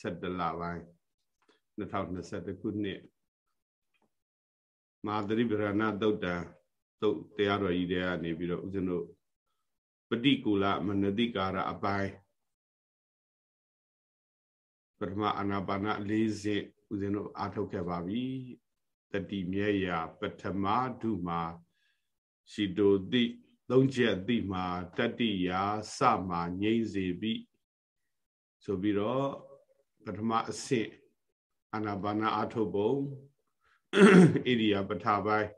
17လပိုင်း2021ခုနှစ်မာသရိပရဏသုတ်တံသုတ်တရားတော်ကြီးတွေကနေပြီးတော့ဦးဇင်းတို့ပฏิကူလမနတိကာရအပိုင်းပထမအာနာပါန၄ဆင့်ဦးဇင်းတို့အားထုတ်ခဲ့ပါပြီတတိမြဲရာပထမဒုမှာရှိတိုတိသုံးချက်တိမှာတတိယာစမှာငြိမ့်စေပြီဆိုပြီးတော့ ပထမအဆင့်အာနာပါနအားထုတ်ပုံဣရိယာပထပိုင်း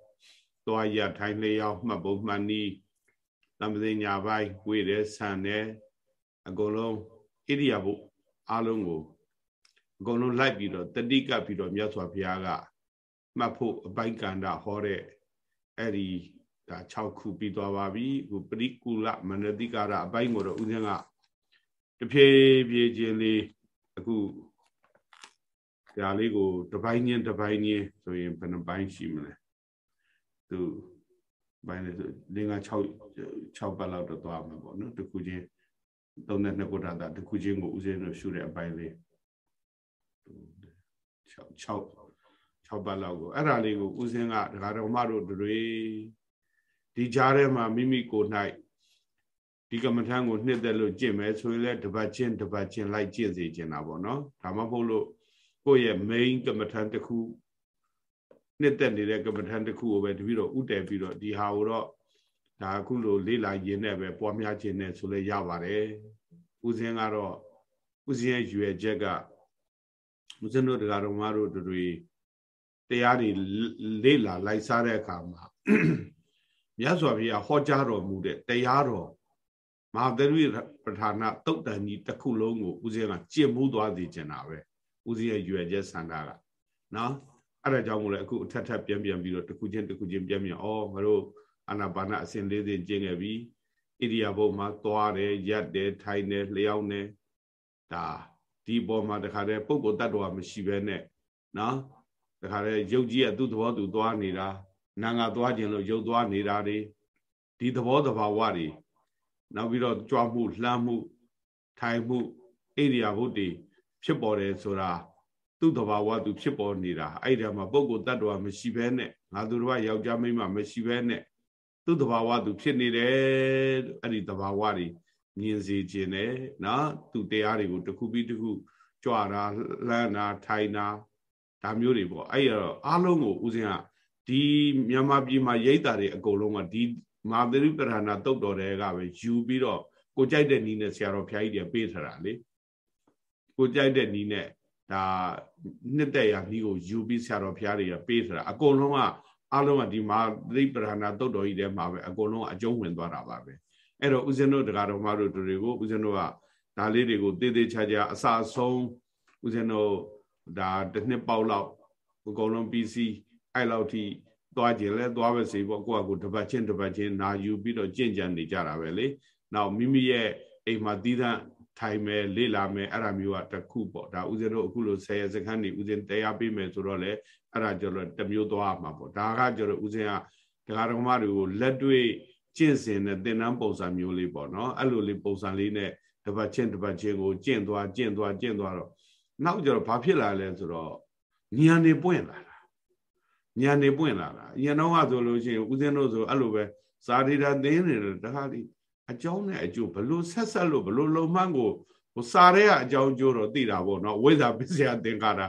သွားရထိုင်လျောက်မှတ်ပုံမှန်နီးသမသိညာပိုင်းဝေတယ်ဆန်တယ်အကုန်လုံးဣရိယာပုအားလုံးကိုအကုန်လုံးလိုက်ပြီးတော့တတိကပ်ပြီးတော့မြတ်စွာဘုရားကမှတ်ဖို့အပိုင်းကန္တာဟောတဲ့အဲ့ဒီဒါ6ခုပြီးသွားပါပြီအခုပရိကူလမနတိကာရအပိုင်းကိုတော့ဦးဇင်းကတဖြည်းဖြည်းချင်းလေး အခုဒါလေးကိုတပိုင်းချင်းတပိုင်းချင်းဆိုရင်ဘယ်နှပိုင်းရှိမလဲသူပိုင်းလေလင်းက6 6ပတ်လောက်တော့သွားမှာပေါ့နော်တခုချင်း32ခုတာတခုချင်းကိုဥစဉ်လို့ရှုတဲ့အပိုင်းလေး6 6 6ပတ်လောက်ကိုအဲ့ဒါလေးကိုဥစဉ်ကဒကာတော်မတို့တွေဒီကြားထဲမှာမိမိကိုယ်၌ ဒီကမ္မထံကိုနှစ်သက်လို့ကျင့်မယ်ဆိုရင်လည်းတပတ်ချင်းတပတ်ချင်းလိုက်ကျင့်စေချင်တာပေါ့နော်ဒါမှမဟုတ်လို့ကိုယ့်ရဲ့ main ကမ္မထံတစ်ခုနှစ်သက်နေတဲ့ကမ္မထံတစ်ခုကိုပဲတပည့်တော်ဥတည်ပြီးတော့ဒီဟာကိုတော့ဒါအခုလိုလေးလာရင်းနဲ့ပဲပွားများခြင်းနဲ့ဆိုလဲရပါတယ်ဥစဉ်ကတော့ဥစဉ်ရဲ့ရွယ်ချက်ကဥစဉ်တို့တရားတော်မတို့တွေတရားတွေလေးလာလိုက်စားတဲ့အခါမှာမြတ်စွာဘုရားဟောကြားတော်မူတဲ့တရားတော် မဟာသရိပဌာနတုတ်တန်ကြီးတစ်ခုလုံးကိုဥစဉ်ကကျင့်မှုသွားစေချင်တာပဲဥစဉ်ရဲ့ရွယ်ချက်ဆန္ဒကနော်အဲ့ဒါကြောင့်မို့လဲအခုအထက်ထပ်ပြန်ပြန်ပြီးတော့တစ်ခုချင်းတစ်ခုချင်းပြန်ပြန်ဩငါတို့အာနာပါနအစဉ်လေးစဉ်ကျင့်ခဲ့ပြီဣရိယာပုတ်မှာသွားတယ်ရက်တယ်ထိုင်တယ်လျှောက်တယ်ဒါဒီပေါ်မှာတခါတည်းပုဂ္ဂိုလ်တ attva မရှိဘဲနဲ့နော်တခါတည်းရုပ်ကြီးကသူ့သဘောသူသွားနေတာနာငါသွားခြင်းလို့ရုပ်သွားနေတာတွေဒီသဘောတဘာဝတွေ နောက်ပြီးတော့ကြွားမှုလှမ်းမှုထိုင်မှုဣရိယာပုတ်တွေဖြစ်ပေါ်တယ်ဆိုတာသူ့တဘာဝသူဖြစ်ပေါ်နေတာအဲ့ဒါမှာပုဂ္ဂိုလ်တ attva မရှိဘဲနဲ့ငါသူတော်ယောက်ျားမိန်းမမရှိဘဲနဲ့သူ့တဘာဝသူဖြစ်နေတယ်အဲ့ဒီတဘာဝတွေမြင်စေခြင်းနဲ့နော်သူတရားတွေကိုတစ်ခုပြီးတစ်ခုကြွတာလှမ်းတာထိုင်တာဒါမျိုးတွေပေါ့အဲ့တော့အားလုံးကိုဦးဇင်းကဒီမြန်မာပြည်မှာရိတ်တာတွေအကုန်လုံးကဒီ မာသရိပရဏတုတ်တော်တွေကပဲယူပြီးတော့ကိုကြိုက်တဲ့နီးနဲ့ဆရာတော်ဖျားကြီးတွေပေးထားတာလေကိုကြိုက်တဲ့နီးနဲ့ဒါနှစ်သက်ရာနီးကိုယူပြီးဆရာတော်ဖျားတွေကပေးထားတာအကုန်လုံးကအလုံးကဒီမာသရိပရဏတုတ်တော်ကြီးထဲမှာပဲအကုန်လုံးအကျုံးဝင်သွားတာပါပဲအဲ့တော့ဦးဇင်းတို့တရားတော်မတို့တွေကိုဦးဇင်းတို့ကဒါလေးတွေကိုတေးသေးချာချာအစအဆုံးဦးဇင်းတို့ဒါတစ်နှစ်ပေါက်လောက်အကုန်လုံးပြီးစီးအဲ့လောက်ထိ သွားကြင်လဲသွားပဲစီပေါ့ကိုယ့်အကူတပတ်ချင်းတပတ်ချင်းနာယူပြီးတော့ကြင့်ကြံနေကြတာပဲလေနောက်မိမိရဲ့အိမ်မှာတီးသန့်ထိုင်မယ်လေ့လာမယ်အဲ့ဒါမျိုးကတစ်ခုပေါ့ဒါဥစဉ်တို့အခုလို10ရစခန်းနေဥစဉ်တရားပေးမယ်ဆိုတော့လေအဲ့ဒါကျတော့တစ်မျိုးသွားမှာပေါ့ဒါကကျတော့ဥစဉ်ကဒကာဒကမတွေကိုလက်တွေ့ကျင့်စဉ်နဲ့သင်တန်းပုံစံမျိုးလေးပေါ့နော်အဲ့လိုလေးပုံစံလေးနဲ့တပတ်ချင်းတပတ်ချင်းကိုကျင့်သွားကျင့်သွားကျင့်သွားတော့နောက်ကျတော့ဘာဖြစ်လာလဲဆိုတော့ဉာဏ်တွေပွင့်လာတာ ဉာဏ်နေပွင့်လာတာဉာဏ်တော့ဆိုလို့ရှိရင်ဦးဇင်းတို့ဆိုအဲ့လိုပဲဇာတိတာသင်နေတယ်တခါဒီအကြောင်းနဲ့အကျိုးဘလို့ဆက်ဆက်လို့ဘလို့လုံမှန်းကိုဟိုစာရဲကအကြောင်းကျိုးတော့သိတာပေါ့နော်ဝိဇ္ဇာပစ္စယသင်္ကာတာ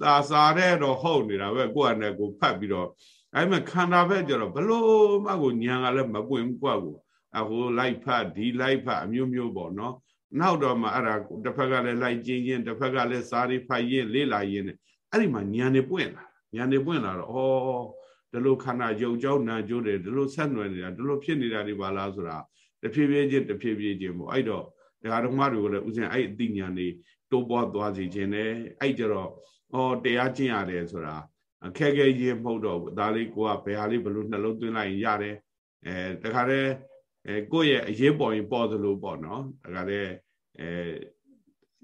စာစာရဲတော့ဟုတ်နေတာပဲကိုယ့်အနေကိုဖတ်ပြီးတော့အဲ့မဲ့ခန္ဓာဘက်ကျတော့ဘလို့မှကိုညံကလည်းမပွင့်ဘူးကိုယ့်ကိုအဟိုလိုက်ဖတ်ဒီလိုက်ဖတ်အမျိုးမျိုးပေါ့နော်နောက်တော့မှအဲ့ဒါတစ်ဖက်ကလည်းလိုက်ကျင်းချင်းတစ်ဖက်ကလည်းစာရီဖတ်ရင်လေ့လာရင်အဲ့ဒီမှာညံနေပွင့်လာ ညံနေပွင့်လာတော့ဩဒီလိုခန္ဓာယုံကြောင်းနာကျိုးတယ်ဒီလိုဆက်နွယ်နေတာဒီလိုဖြစ်နေတာဒီပါလားဆိုတာတဖြည်းဖြည်းချင်းတဖြည်းဖြည်းချင်းပေါ့အဲ့တော့ဒကာတော်မတွေကိုလည်းဥစဉ်အဲ့အသိဉာဏ်တွေတိုးပွားသွားစီခြင်းနဲ့အဲ့ကြတော့ဩတရားကျင့်ရတယ်ဆိုတာအခက်ခဲကြီးမဟုတ်တော့ဘူးဒါလေးကိုကဘယ်ဟာလေးဘလို့နှလုံးသွင်းလိုက်ရင်ရတယ်အဲတခါတည်းအဲကိုယ့်ရဲ့အရေးပေါ်ရင်ပေါ်သလိုပေါ့နော်တခါတည်းအဲ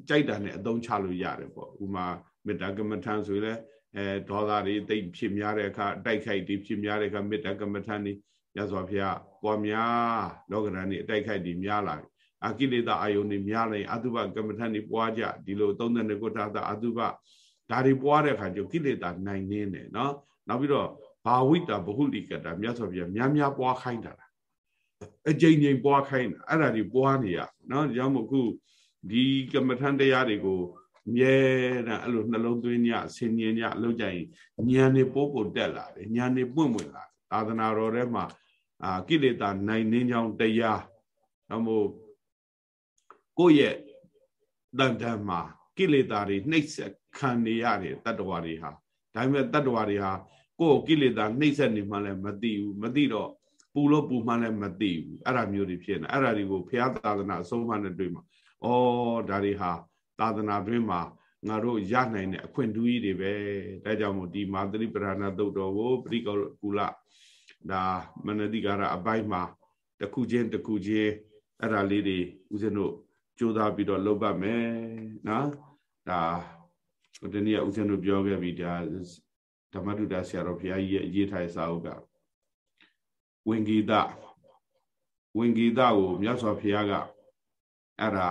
ကြိုက်တာနဲ့အသုံးချလို့ရတယ်ပေါ့ဥမာမေတ္တာကမ္မထံဆိုရင်လည်း အဲဒေါသတွေတိတ်ဖြစ်များတဲ့အခါတိုက်ခိုက်တွေဖြစ်များတဲ့အခါမေတ္တာကမ္မထံနေရသော်ဖျားပွားများလောကဓာတ်နေအတိုက်ခိုက်တွေများလာအကိလေသာအာယုန်တွေများလိုက်အတုပကမ္မထန်တွေပွားကြဒီလို32ခုထာတာအတုပဒါတွေပွားတဲ့အခါကျကိလေသာနိုင်နေတယ်နော်နောက်ပြီးတော့ဘာဝိတာဘဟုလိကတာမြတ်စွာဘုရားများများပွားခိုင်းတာလားအကြိမ်ကြိမ်ပွားခိုင်းတာအဲ့ဒါတွေပွားနေရနော်ကြောင့်မို့ခုဒီကမ္မထန်တရားတွေကို မြဲတဲ့အဲ့လိုနှလုံးသွင်းညဆင်ញင်ညလောက်ကြရင်ဉာဏ်နေပို့ပို့တက်လာတယ်ဉာဏ်နေပွင့်ပွင့်လာသာသနာတော်ထဲမှာအာကိလေသာနိုင်နှင်းကြောင်းတရားတော့မို့ကိုယ့်ရဲ့တန်တန်မှာကိလေသာတွေနှိပ်စက်ခံနေရတယ်တတ္တဝါတွေဟာဒါပေမဲ့တတ္တဝါတွေဟာကိုယ့်ကိလေသာနှိပ်စက်နေမှလည်းမသိဘူးမသိတော့ပူလို့ပူမှလည်းမသိဘူးအဲ့ဒါမျိုးတွေဖြစ်နေအဲ့ဒါတွေကိုဘုရားသာသနာအဆုံးအမနဲ့တွေ့မှာဩဒါတွေဟာ သာသနာတွင်မှာငါတို့ရနိုင်တဲ့အခွင့်အရေးတွေပဲဒါကြောင့်မို့ဒီမာသရိပရဏသုတ်တော်ကိုပရိကူလဒါမနတိကာရအပိုင်းမှာတစ်ခုချင်းတစ်ခုချင်းအဲ့ဒါလေးတွေဦးဇင်းတို့ကြိုးစားပြီးတော့လုပ်ပါမယ်နော်ဒါဒီနေ့ဦးဇင်းတို့ပြောခဲ့ပြီဒါဓမ္မတုဒ္ဒဆရာတော်ဘုရားကြီးရဲ့အရေးထားစာအုပ်ကဝင်ဂီတဝင်ဂီတကိုမြတ်စွာဘုရားကအဲ့ဒါ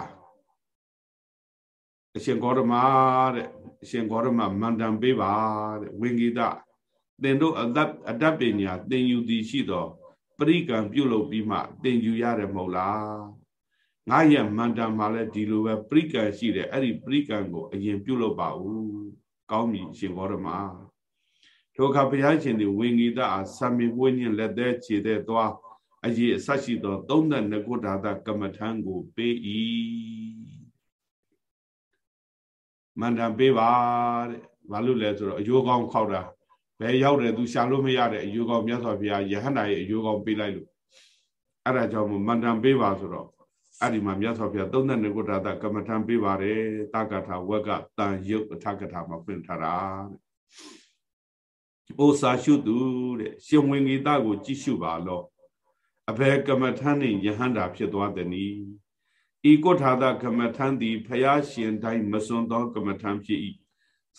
အရှင်ဂေါရမတဲ့အရှင်ဂေါရမမန္တန်ပေးပါတဲ့ဝင်ဂီတသင်တို့အတတ်အတတ်ပညာသင်ယူသည်ရှိသောပရိကံပြုလုပ်ပြီးမှသင်ယူရတယ်မဟုတ်လားငါရဲ့မန္တန်မှာလည်းဒီလိုပဲပရိကံရှိတယ်အဲ့ဒီပရိကံကိုအရင်ပြုလုပ်ပါဦးကောင်းပြီရှင်ဂေါရမထိုအခါဘုရားရှင်သည်ဝင်ဂီတအားဆံမီဝိညာဉ်လက်သေးခြေသေးသွားအရေးအဆက်ရှိသော32ခုဓာတကမ္မထံကိုပေး၏ မန္တန်ပေးပါတဲ့ဘာလို့လဲဆိုတော့အယိုးကောင်းခောက်တာဘယ်ရောက်တယ်သူရှာလို့မရတဲ့အယိုးကောင်းမြတ်စွာဘုရားယဟန္တာရဲ့အယိုးကောင်းပေးလိုက်လို့အဲ့ဒါကြောင့်မန္တန်ပေးပါဆိုတော့အဲ့ဒီမှာမြတ်စွာဘုရားသုံးတဲ့ကုဋ္ဌာတကမ္မထံပေးပါတယ်တက္ကထာဝက်ကတန်ယုတ်အထကထာမှာဖွင့်ထားတာတဲ့။ဩစာရှုသူတဲ့ရှင်ဝင်ဂီတကိုကြည့်ရှုပါလောအဘယ်ကမ္မထံနှင့်ယဟန္တာဖြစ်သွားသည်နီ ဤကုဋ္ဌာတကမ္မထံသည်ဖယားရှင်တိုင်းမစွန်သောကမ္မထံဖြစ်၏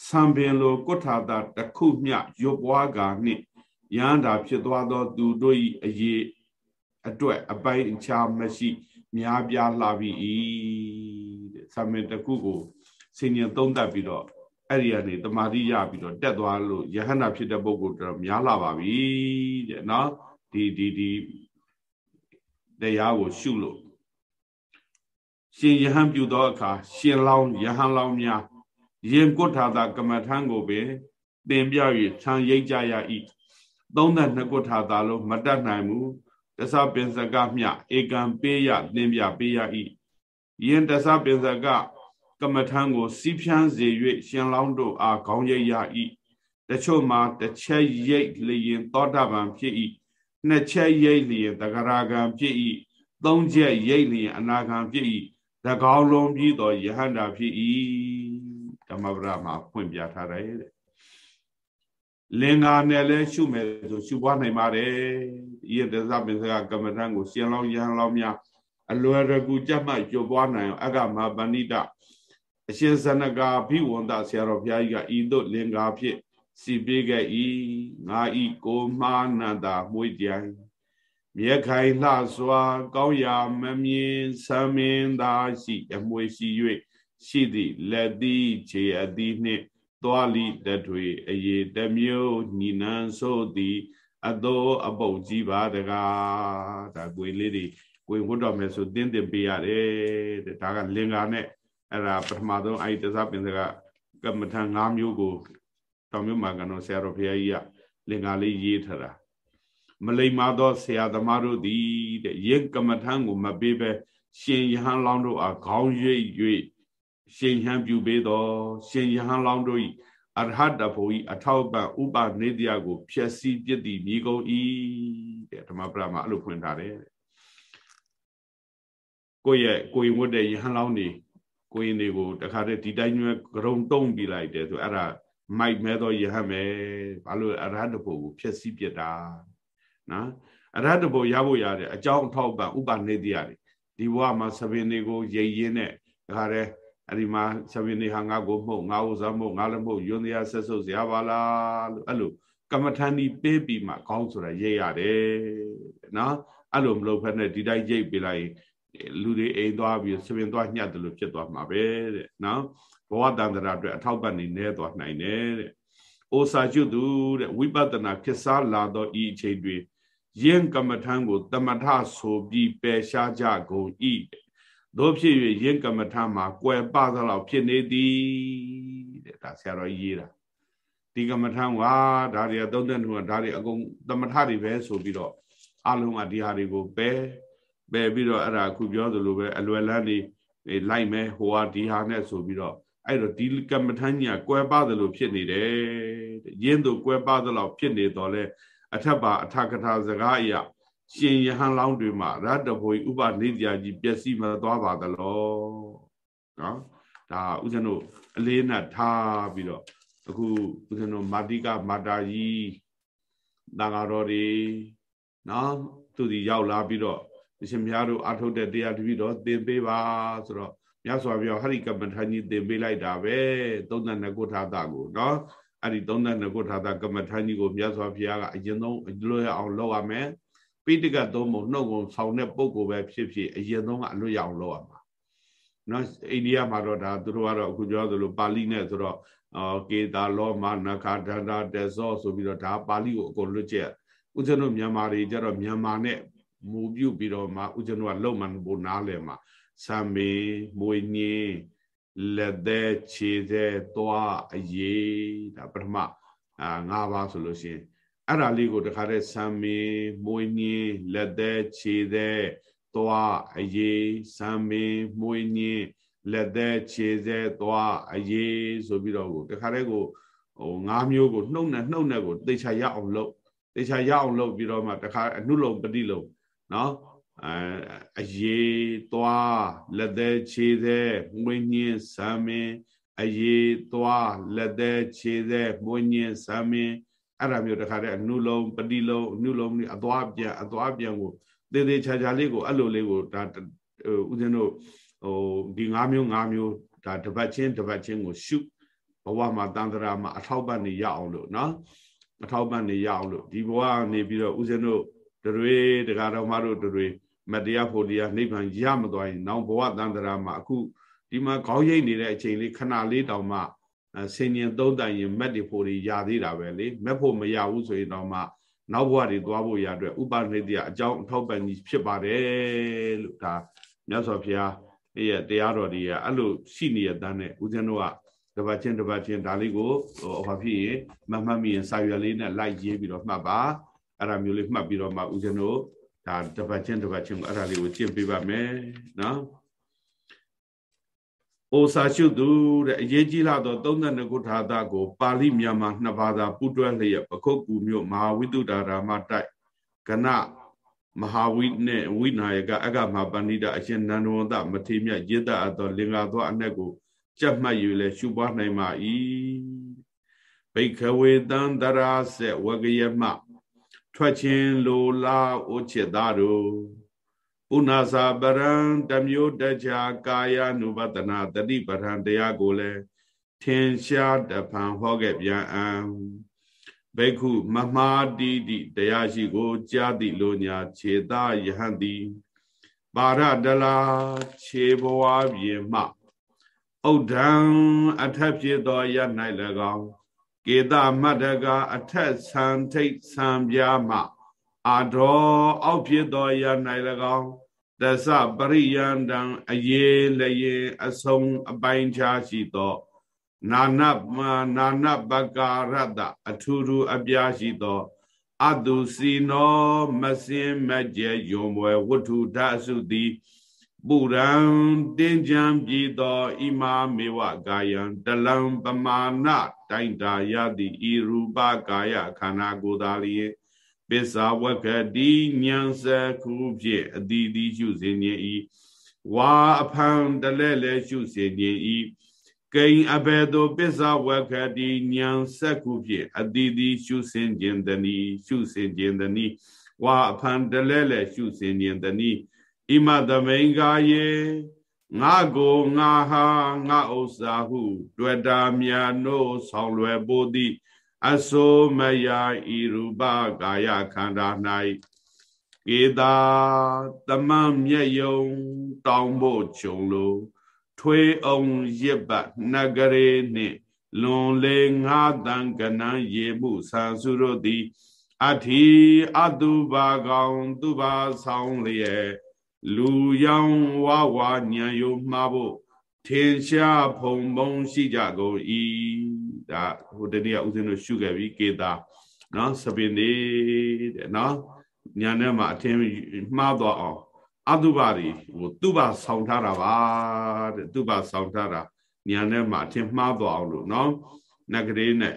ဆံပင်လိုကုဋ္ဌာတတစ်ခုမျှရွပွားကာနှင့်ယဟန္တာဖြစ်သွားသော သူတို့၏အရေးအတွက်အပိုင်အခြားမရှိများပြားလှပြီတဲ့ဆံပင်တစ်ခုကိုဆင်ញံသုံးသပ်ပြီးတော့အဲ့ဒီကနေတမာတိရပြီးတော့တက်သွားလို့ယဟန္တာဖြစ်တဲ့ပုဂ္ဂိုလ်တော့များလာပါပြီတဲ့နော်ဒီဒီဒီတရားကိုရှုလို့ ရှင်ယဟန်ပြုသောအခါရှင်လောင်းယဟန်လောင်းများရင်ကုဋ္ဌာတာကမ္မထံကိုပင်သင်ပြ၍ခြံရိပ်ကြရ၏32ကုဋ္ဌာတာလုံးမတတ်နိုင်ဘူးတသပင်စကမြဧကံပေးရသင်ပြပေးရ၏ယင်တသပင်စကကမ္မထံကိုစီးဖြန်းစေ၍ရှင်လောင်းတို့အားခေါင်းရိပ်ရ၏တချို့မှာတစ်ချက်ရိပ်လျင်သောတာပန်ဖြစ်၏နှစ်ချက်ရိပ်လျင်တဂရဂံဖြစ်၏သုံးချက်ရိပ်လျင်အနာဂံဖြစ်၏တကော င်းလုံးပြီးတော့ယဟန္တာဖြစ်၏ဓမ္မပဒမှာဖွင့်ပြထားတယ်တဲ့လင်္ကာနဲ့လဲရှုမယ်ဆိုရှုပွားနိုင်ပါတယ်ဤတသပင်စကကမ္မထံကိုရှင်လောင်းယဟန်လောင်းများအလွယ်တကူကြက်မှတ်ကျွပွားနိုင်အောင်အကမပဏိတအရှင်ဇနကာဘိဝန္တဆရာတော်ဘုရားကြီးကဤသို့လင်္ကာဖြစ်စီပေးခဲ့၏ငါဤကိုမာနန္တာမွေးကြိုင် မြက်ခိုင်လှစွာ ကောင်းရာမမြင်ဆမင်းသာရှိအမွေရှိ၍ရှိသည့်လက်သီးခြေအသီးနှင့်သွားလိတထွေအယေတမျိုးညီနန်းဆိုသည်အသောအပုတ်ကြီးပါတကားဒါကိုယ်လေးတွေကိုယ်ဝတ်တော်မယ်ဆိုတင်းတင်ပေးရတယ်တဲ့ဒါကလင်္ကာနဲ့အဲ့ဒါပထမဆုံးအဲ့ဒီတသပင်စကကမ္မထံ၅မျိုးကိုတောင်မြို့မှာကတော့ဆရာတော်ဘုရားကြီးကလင်္ကာလေးရေးထားတာ မလိမ္မာသောဆရာသမားတို့သည်တဲ့ရင်ကမ္မထံကိုမပေးပဲရှင်ယဟန်လောင်းတို့အားခေါင်းရိပ်၍ရှင်ယဟန်ပြုပေးတော်ရှင်ယဟန်လောင်းတို့၏အရဟတဖို့ဤအထောက်ပံ့ဥပနေတရားကိုဖြည့်ဆည်းပြစ်သည်မြေကုန်၏တဲ့ဓမ္မပဒမှာအဲ့လိုဖွင့်ထားတယ်ကိုယ့်ရဲ့ကိုယ်ဝတ်တဲ့ယဟန်လောင်းတွေကိုရင်တွေကိုတခါတည်းဒီတိုင်းကျွဲဂရုံတုံးပြလိုက်တယ်ဆိုအဲ့ဒါမိုက်မဲသောယဟန်ပဲဘာလို့အရဟတဖို့ကိုဖြည့်ဆည်းပြစ်တာ နော်အရဟတဘုရဖို့ရတယ်အကြောင်းအထောက်ပံ့ဥပနေတရားတွေဒီဘဝမှာသဘင်တွေကိုရိပ်ရင်းနဲ့ဒါကြတဲ့အဲ့ဒီမှာသဘင်တွေဟာငါကိုမှုတ်ငါဥစားမှုတ်ငါလည်းမှုတ်ယွန်းတရားဆက်ဆုပ်စရာပါလားလို့အဲ့လိုကမ္မထန်ဒီပေးပြီးမှခေါင်းဆိုတာရိပ်ရတယ်နော်အဲ့လိုမလုပ်ဖက်နဲ့ဒီတိုင်းရိပ်ပေးလိုက်လူတွေအိမ်သွားပြီးဆပင်သွားညှက်တယ်လို့ဖြစ်သွားမှာပဲတဲ့နော်ဘဝတန္တရာအတွက်အထောက်ပံ့နေနေသွားနိုင်တယ်တဲ့။အိုစာကျွသူတဲ့ဝိပဿနာခေစားလာသောဤအချိန်တွင် ယင်းကမ္မထံကိုတမထဆိုပြီးပယ်ရှားကြကုန်၏တို့ဖြစ်၍ယင်းကမ္မထံမှာကွယ်ပသလောက်ဖြစ်နေသည်တဲ့ဒါဆရာတော်ရေးတာဒီကမ္မထံကဒါတွေသုံးတဲ့နှုတ်ဒါတွေအကုန်တမထတွေပဲဆိုပြီးတော့အလုံးကဒီဟာတွေကိုပယ်ပယ်ပြီးတော့အဲ့ဒါအခုပြောသလိုပဲအလွယ်လန်းနေလိုက်မယ်ဟိုဟာဒီဟာနဲ့ဆိုပြီးတော့အဲ့တော့ဒီကမ္မထညာကွဲပါသလိုဖြစ်နေတယ်ရင်းတို့ကွဲပါသလောက်ဖြစ်နေတော့လဲ အထက်ပါအထကထာစကားအရာရှင်ယဟန်လောင်းတွေမှာရတ္တဘွေဥပနေတရားကြီးပျက်စီးမသွားပါသလောနော်ဒါဥစဉ်တို့အလေးနက်ထားပြီးတော့အခုဥစဉ်တို့မာတိကမာတာကြီးတန်ဃာတော်တွေနော်သူဒီရောက်လာပြီးတော့အရှင်မြတ်တို့အထုတ်တဲ့တရားတပည့်တော်သင်ပေးပါဆိုတော့မြတ်စွာဘုရားဟရိကမ္မထာကြီးသင်ပေးလိုက်တာပဲ32ခုထာတာကိုနော် အဲ့ဒီ32ခုထာတာကမ္မထာကြီးကိုမြတ်စွာဘုရားကအရင်ဆုံးလွတ်ရအောင်လုပ်ရမယ်ပိဋကတ်သုံးပုံနှုတ်ကုန်ဆောင်တဲ့ပုဂ္ဂိုလ်ပဲဖြစ်ဖြစ်အရင်ဆုံးကအလွတ်ရအောင်လုပ်ရမှာနော်အိန္ဒိယမှာတော့ဒါသူတို့ကတော့အခုပြောသလိုပါဠိနဲ့ဆိုတော့အော်ကေတာလောမနခဒန္တာတေဇောဆိုပြီးတော့ဒါပါဠိကိုအကုန်လွတ်ချက်ဦးဇင်းတို့မြန်မာတွေကြတော့မြန်မာနဲ့မူပြုပြီးတော့မှဦးဇင်းတို့ကလုံမှန်ဖို့နားလည်မှာဆံမေမွေညင်း လက်သေးခြေသေးသွားအရေးဒါပထမအာ၅ပါးဆိုလို့ရှိရင်အဲ့ဒါလေးကိုတခါတည်းဆံမေမွေညင်းလက်သေးခြေသေးသွားအရေးဆံမေမွေညင်းလက်သေးခြေသေးသွားအရေးဆိုပြီးတော့ကိုတခါတည်းကိုဟို၅မျိုးကိုနှုတ်နဲ့နှုတ်နဲ့ကိုသေချာရအောင်လုပ်သေချာရအောင်လုပ်ပြီးတော့မှတခါအနုလုံပฏิလုံနော် အအရေးသွားလက်သေးခြေသေးမွေးညင်းဆမ်းမင်းအရေးသွားလက်သေးခြေသေးမွေးညင်းဆမ်းမင်းအဲ့ဒါမျိုးတခါတည်းအနုလုံးပฏิလုံးအနုလုံးအသွားပြန်အသွားပြန်ကိုသေသေးချာချာလေးကိုအဲ့လိုလေးကိုဒါဦးဇင်းတို့ဟိုဒီ၅မျိုး၅မျိုးဒါတပတ်ချင်းတပတ်ချင်းကိုရှုဘဝမှာတန်ត្រာမှာအထောက်ပံ့နေရအောင်လို့နော်အထောက်ပံ့နေရအောင်လို့ဒီဘဝနေပြီးတော့ဦးဇင်းတို့တွေတရားတော်မတို့တွေ မတရားဖို့တရားနိဗ္ဗာန်ရမသွားရင်နောင်ဘဝတန်တရာမှာအခုဒီမှာခေါင်းရိပ်နေတဲ့အချိန်လေးခဏလေးတောင်မှဆင်ញင်သုံးတိုင်ရင်မက်တွေဖို့တွေရသေးတာပဲလေမက်ဖို့မရဘူးဆိုရင်တော့မှနောက်ဘဝတွေသွားဖို့ရအတွက်ဥပနိတ္တအကြောင်းအထောက်ပံ့ကြီးဖြစ်ပါတယ်လို့ဒါမြတ်စွာဘုရားရဲ့တရားတော်တွေကအဲ့လိုရှိနေတဲ့အတန်းနဲ့ဦးဇင်းတို့ကတပတ်ချင်းတပတ်ချင်းဒါလေးကိုဟိုဘာဖြစ်ရင်မှတ်မှတ်မိရင်စာရွက်လေးနဲ့လိုက်ရေးပြီးတော့မှတ်ပါအဲ့ဒါမျိုးလေးမှတ်ပြီးတော့မှဦးဇင်းတို့ ဒါတပတ်ချင်းတပတ်ချင်းအဲ့ဒါလေးကိုကျင့်ပေးပါမယ်နော်။အိုစာရှုသူတဲ့အရေးကြီးလာသော32ခုထာတာကို ပါဠိမြန်မာနှစ်ဘာသာပူးတွဲလျက်ပခုတ်ကူမြို့မဟာဝိတုဒ္ဓရာမတိုက်ကနမဟာဝိနဲ့ဝိနာယကအကမပဏိတအရှင်နန္ဒဝန္တမထေမြတ်ယေတအပ်သောလင်္ကာသောအ내ကိုကြက်မှတ်ယူလဲရှုပွားနိုင်ပါ၏ဘိခဝေတံတရာစေဝကယမ ထွက်ခြင်းလိုလားအိုချစ်သားတို့ပုဏ္ဏစာပရံတမျိုးတကြကာယ ानु ဘတနာတတိပဋ္ဌာန်တရားကိုလည်းထင်ရှားတဖန်ဟောခဲ့ပြန်အံဘိက္ခုမမာတိတိတရားရှိကို ကြားသည့်လိုညာခြေသားယဟန်သည်ပါရတလာခြေဘဝပြင်မှဥဒ္ဒံအထက်ဖြစ်သောရ၌၎င်း ကေသမတ္တကအထက်ဆံထိတ်ဆံပြားမှအာဒောအောက်ဖြစ်သောရ၌၎င်းသစပရိယန္တံအယေလယေအဆုံးအပိုင်းခြားရှိသော နာနနာနပကာရတအထူထူအပြားရှိသောအတုစီနောမစင်မကျဲယုံမွယ်ဝတ္ထုဓာစုသည် ပုရံတင်းကြံပြည်သောဣမာမေဝကာယံတလံပမာဏတိုင်တာယတိဤရူပကာယခန္ဓာကိုယ်သာလျင်ပစ္စာဝကတိဉာဏ်စခုဖြင့်အတိတိရှုစဉ်ခြင်းဤဝါအဖန်တလဲလဲရှုစဉ်ခြင်းဤကိဉ္အဘေတောပစ္စာဝကတိဉာဏ်စခုဖြင့်အတိတိရှုစဉ်ခြင်းတနည်းရှုစဉ်ခြင်းတနည်းဝါအဖန်တလဲလဲရှုစဉ်ခြင်းတနည်း ဣမသမိန်ကာယေငါကိုငါဟာငါဥစ္စာဟု တွေ့တာမြတ်နို့ဆောင်လွယ်ပို့သည်အစိုးမယဤရူပကာယခန္ဓာ၌ကေတာတမန်မျက်ယုံ တောင်းဖို့ဂျုံလို့ထွေးအောင်ရစ်ပတ်နဂရေနှင့်လွန်လေငါတန်ကနန်းရေမှုဆန်စုတို့သည်အထိအတုပါကောင်သူပါဆောင်လျက် လူယောင်ဝဝညံယုံမှားဖို့ထင်ရှားဖုံဖုံရှိကြကုန်၏ဒါဟိုတနေ့ကဦးဇင်းတို့ရှုခဲ့ပြီကေတာနော်စပင်နေတဲ့နော်ညာနဲ့မှာအထင်မှားသွားအောင်အတုပါတွေဟိုသူ့ပါဆောင်ထားတာပါတဲ့သူ့ပါဆောင်ထားတာညာနဲ့မှာအထင်မှားသွားအောင်လို့နော်နဂရေနဲ့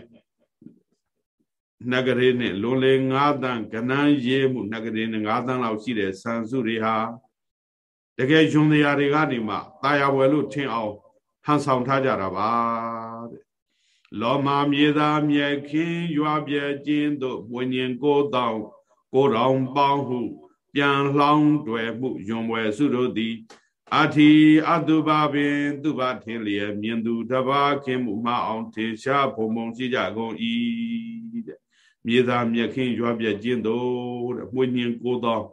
နဂရေနဲ့လွန်လေ9တန်းကနန်းရေးမှုနဂရေနဲ့9တန်းလောက်ရှိတဲ့ဆန်စုတွေဟာ တကယ်ယွန်တရားတွေကနေမှตายဝယ်လို့ထင်အောင်ဟန်ဆောင်ထားကြတာပါတဲ့လောမမြေသာမြက်ခင်းရွာပြခြင်းတို့ဝิญဉ်ကိုတောင်ကိုတော်ပေါင်းဟု ပြန်လောင်းတွေ့မှုယွန်ဝယ်စုတို့သည်အထိအတုပါပင် သူပါထင်လျက်မြင်သူတပါခင်မှုမအောင်ထေရှားဘုံဘုံရှိကြကုန်၏တဲ့မြေသာမြက်ခင်းရွာပြခြင်းတို့တဲ့ဝิญဉ်ကိုတောင်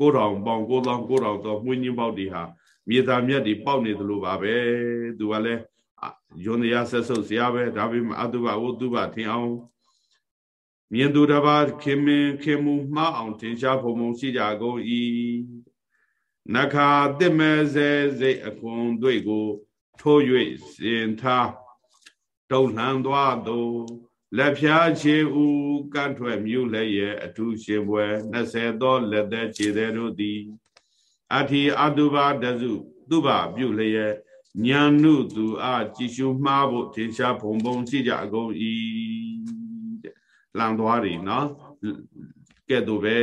9000ပေါင်9000 9000တော့မှွင်းချင်းပေါက်တွေဟာမြေသားမြတ်တွေပေါက်နေသလိုပါပဲသူကလည်းယွန်တရားဆက်ဆုပ်စရာပဲဒါပေမဲ့အတုပဝတုပထင်အောင်မြင်သူတစ်ပါးခင်မင်ခင်မူမှားအောင်ထင်ရှားဖို့မုံရှိကြကုန်ဤနခာတစ်မဲစေစိတ်အခွန်တွေ့ကိုထိုး၍စင်ထားတုံ့လှန်သွားသော လက်ဖြားခြေဥကန့်ထွက်မြူလည်းရဲ့အထုရှင်ပွဲ20သောလက်သက်ခြေသည်တို့သည်အထီအတုပါတစုသူပါပြုလည်းရဲ့ညာနုသူအားကြည်ရှုမှားဖို့ထင်ရှားဘုံဘုံရှိကြအကုန်၏တဲ့လန်သွားပြီနော်ကဲ့သို့ပဲ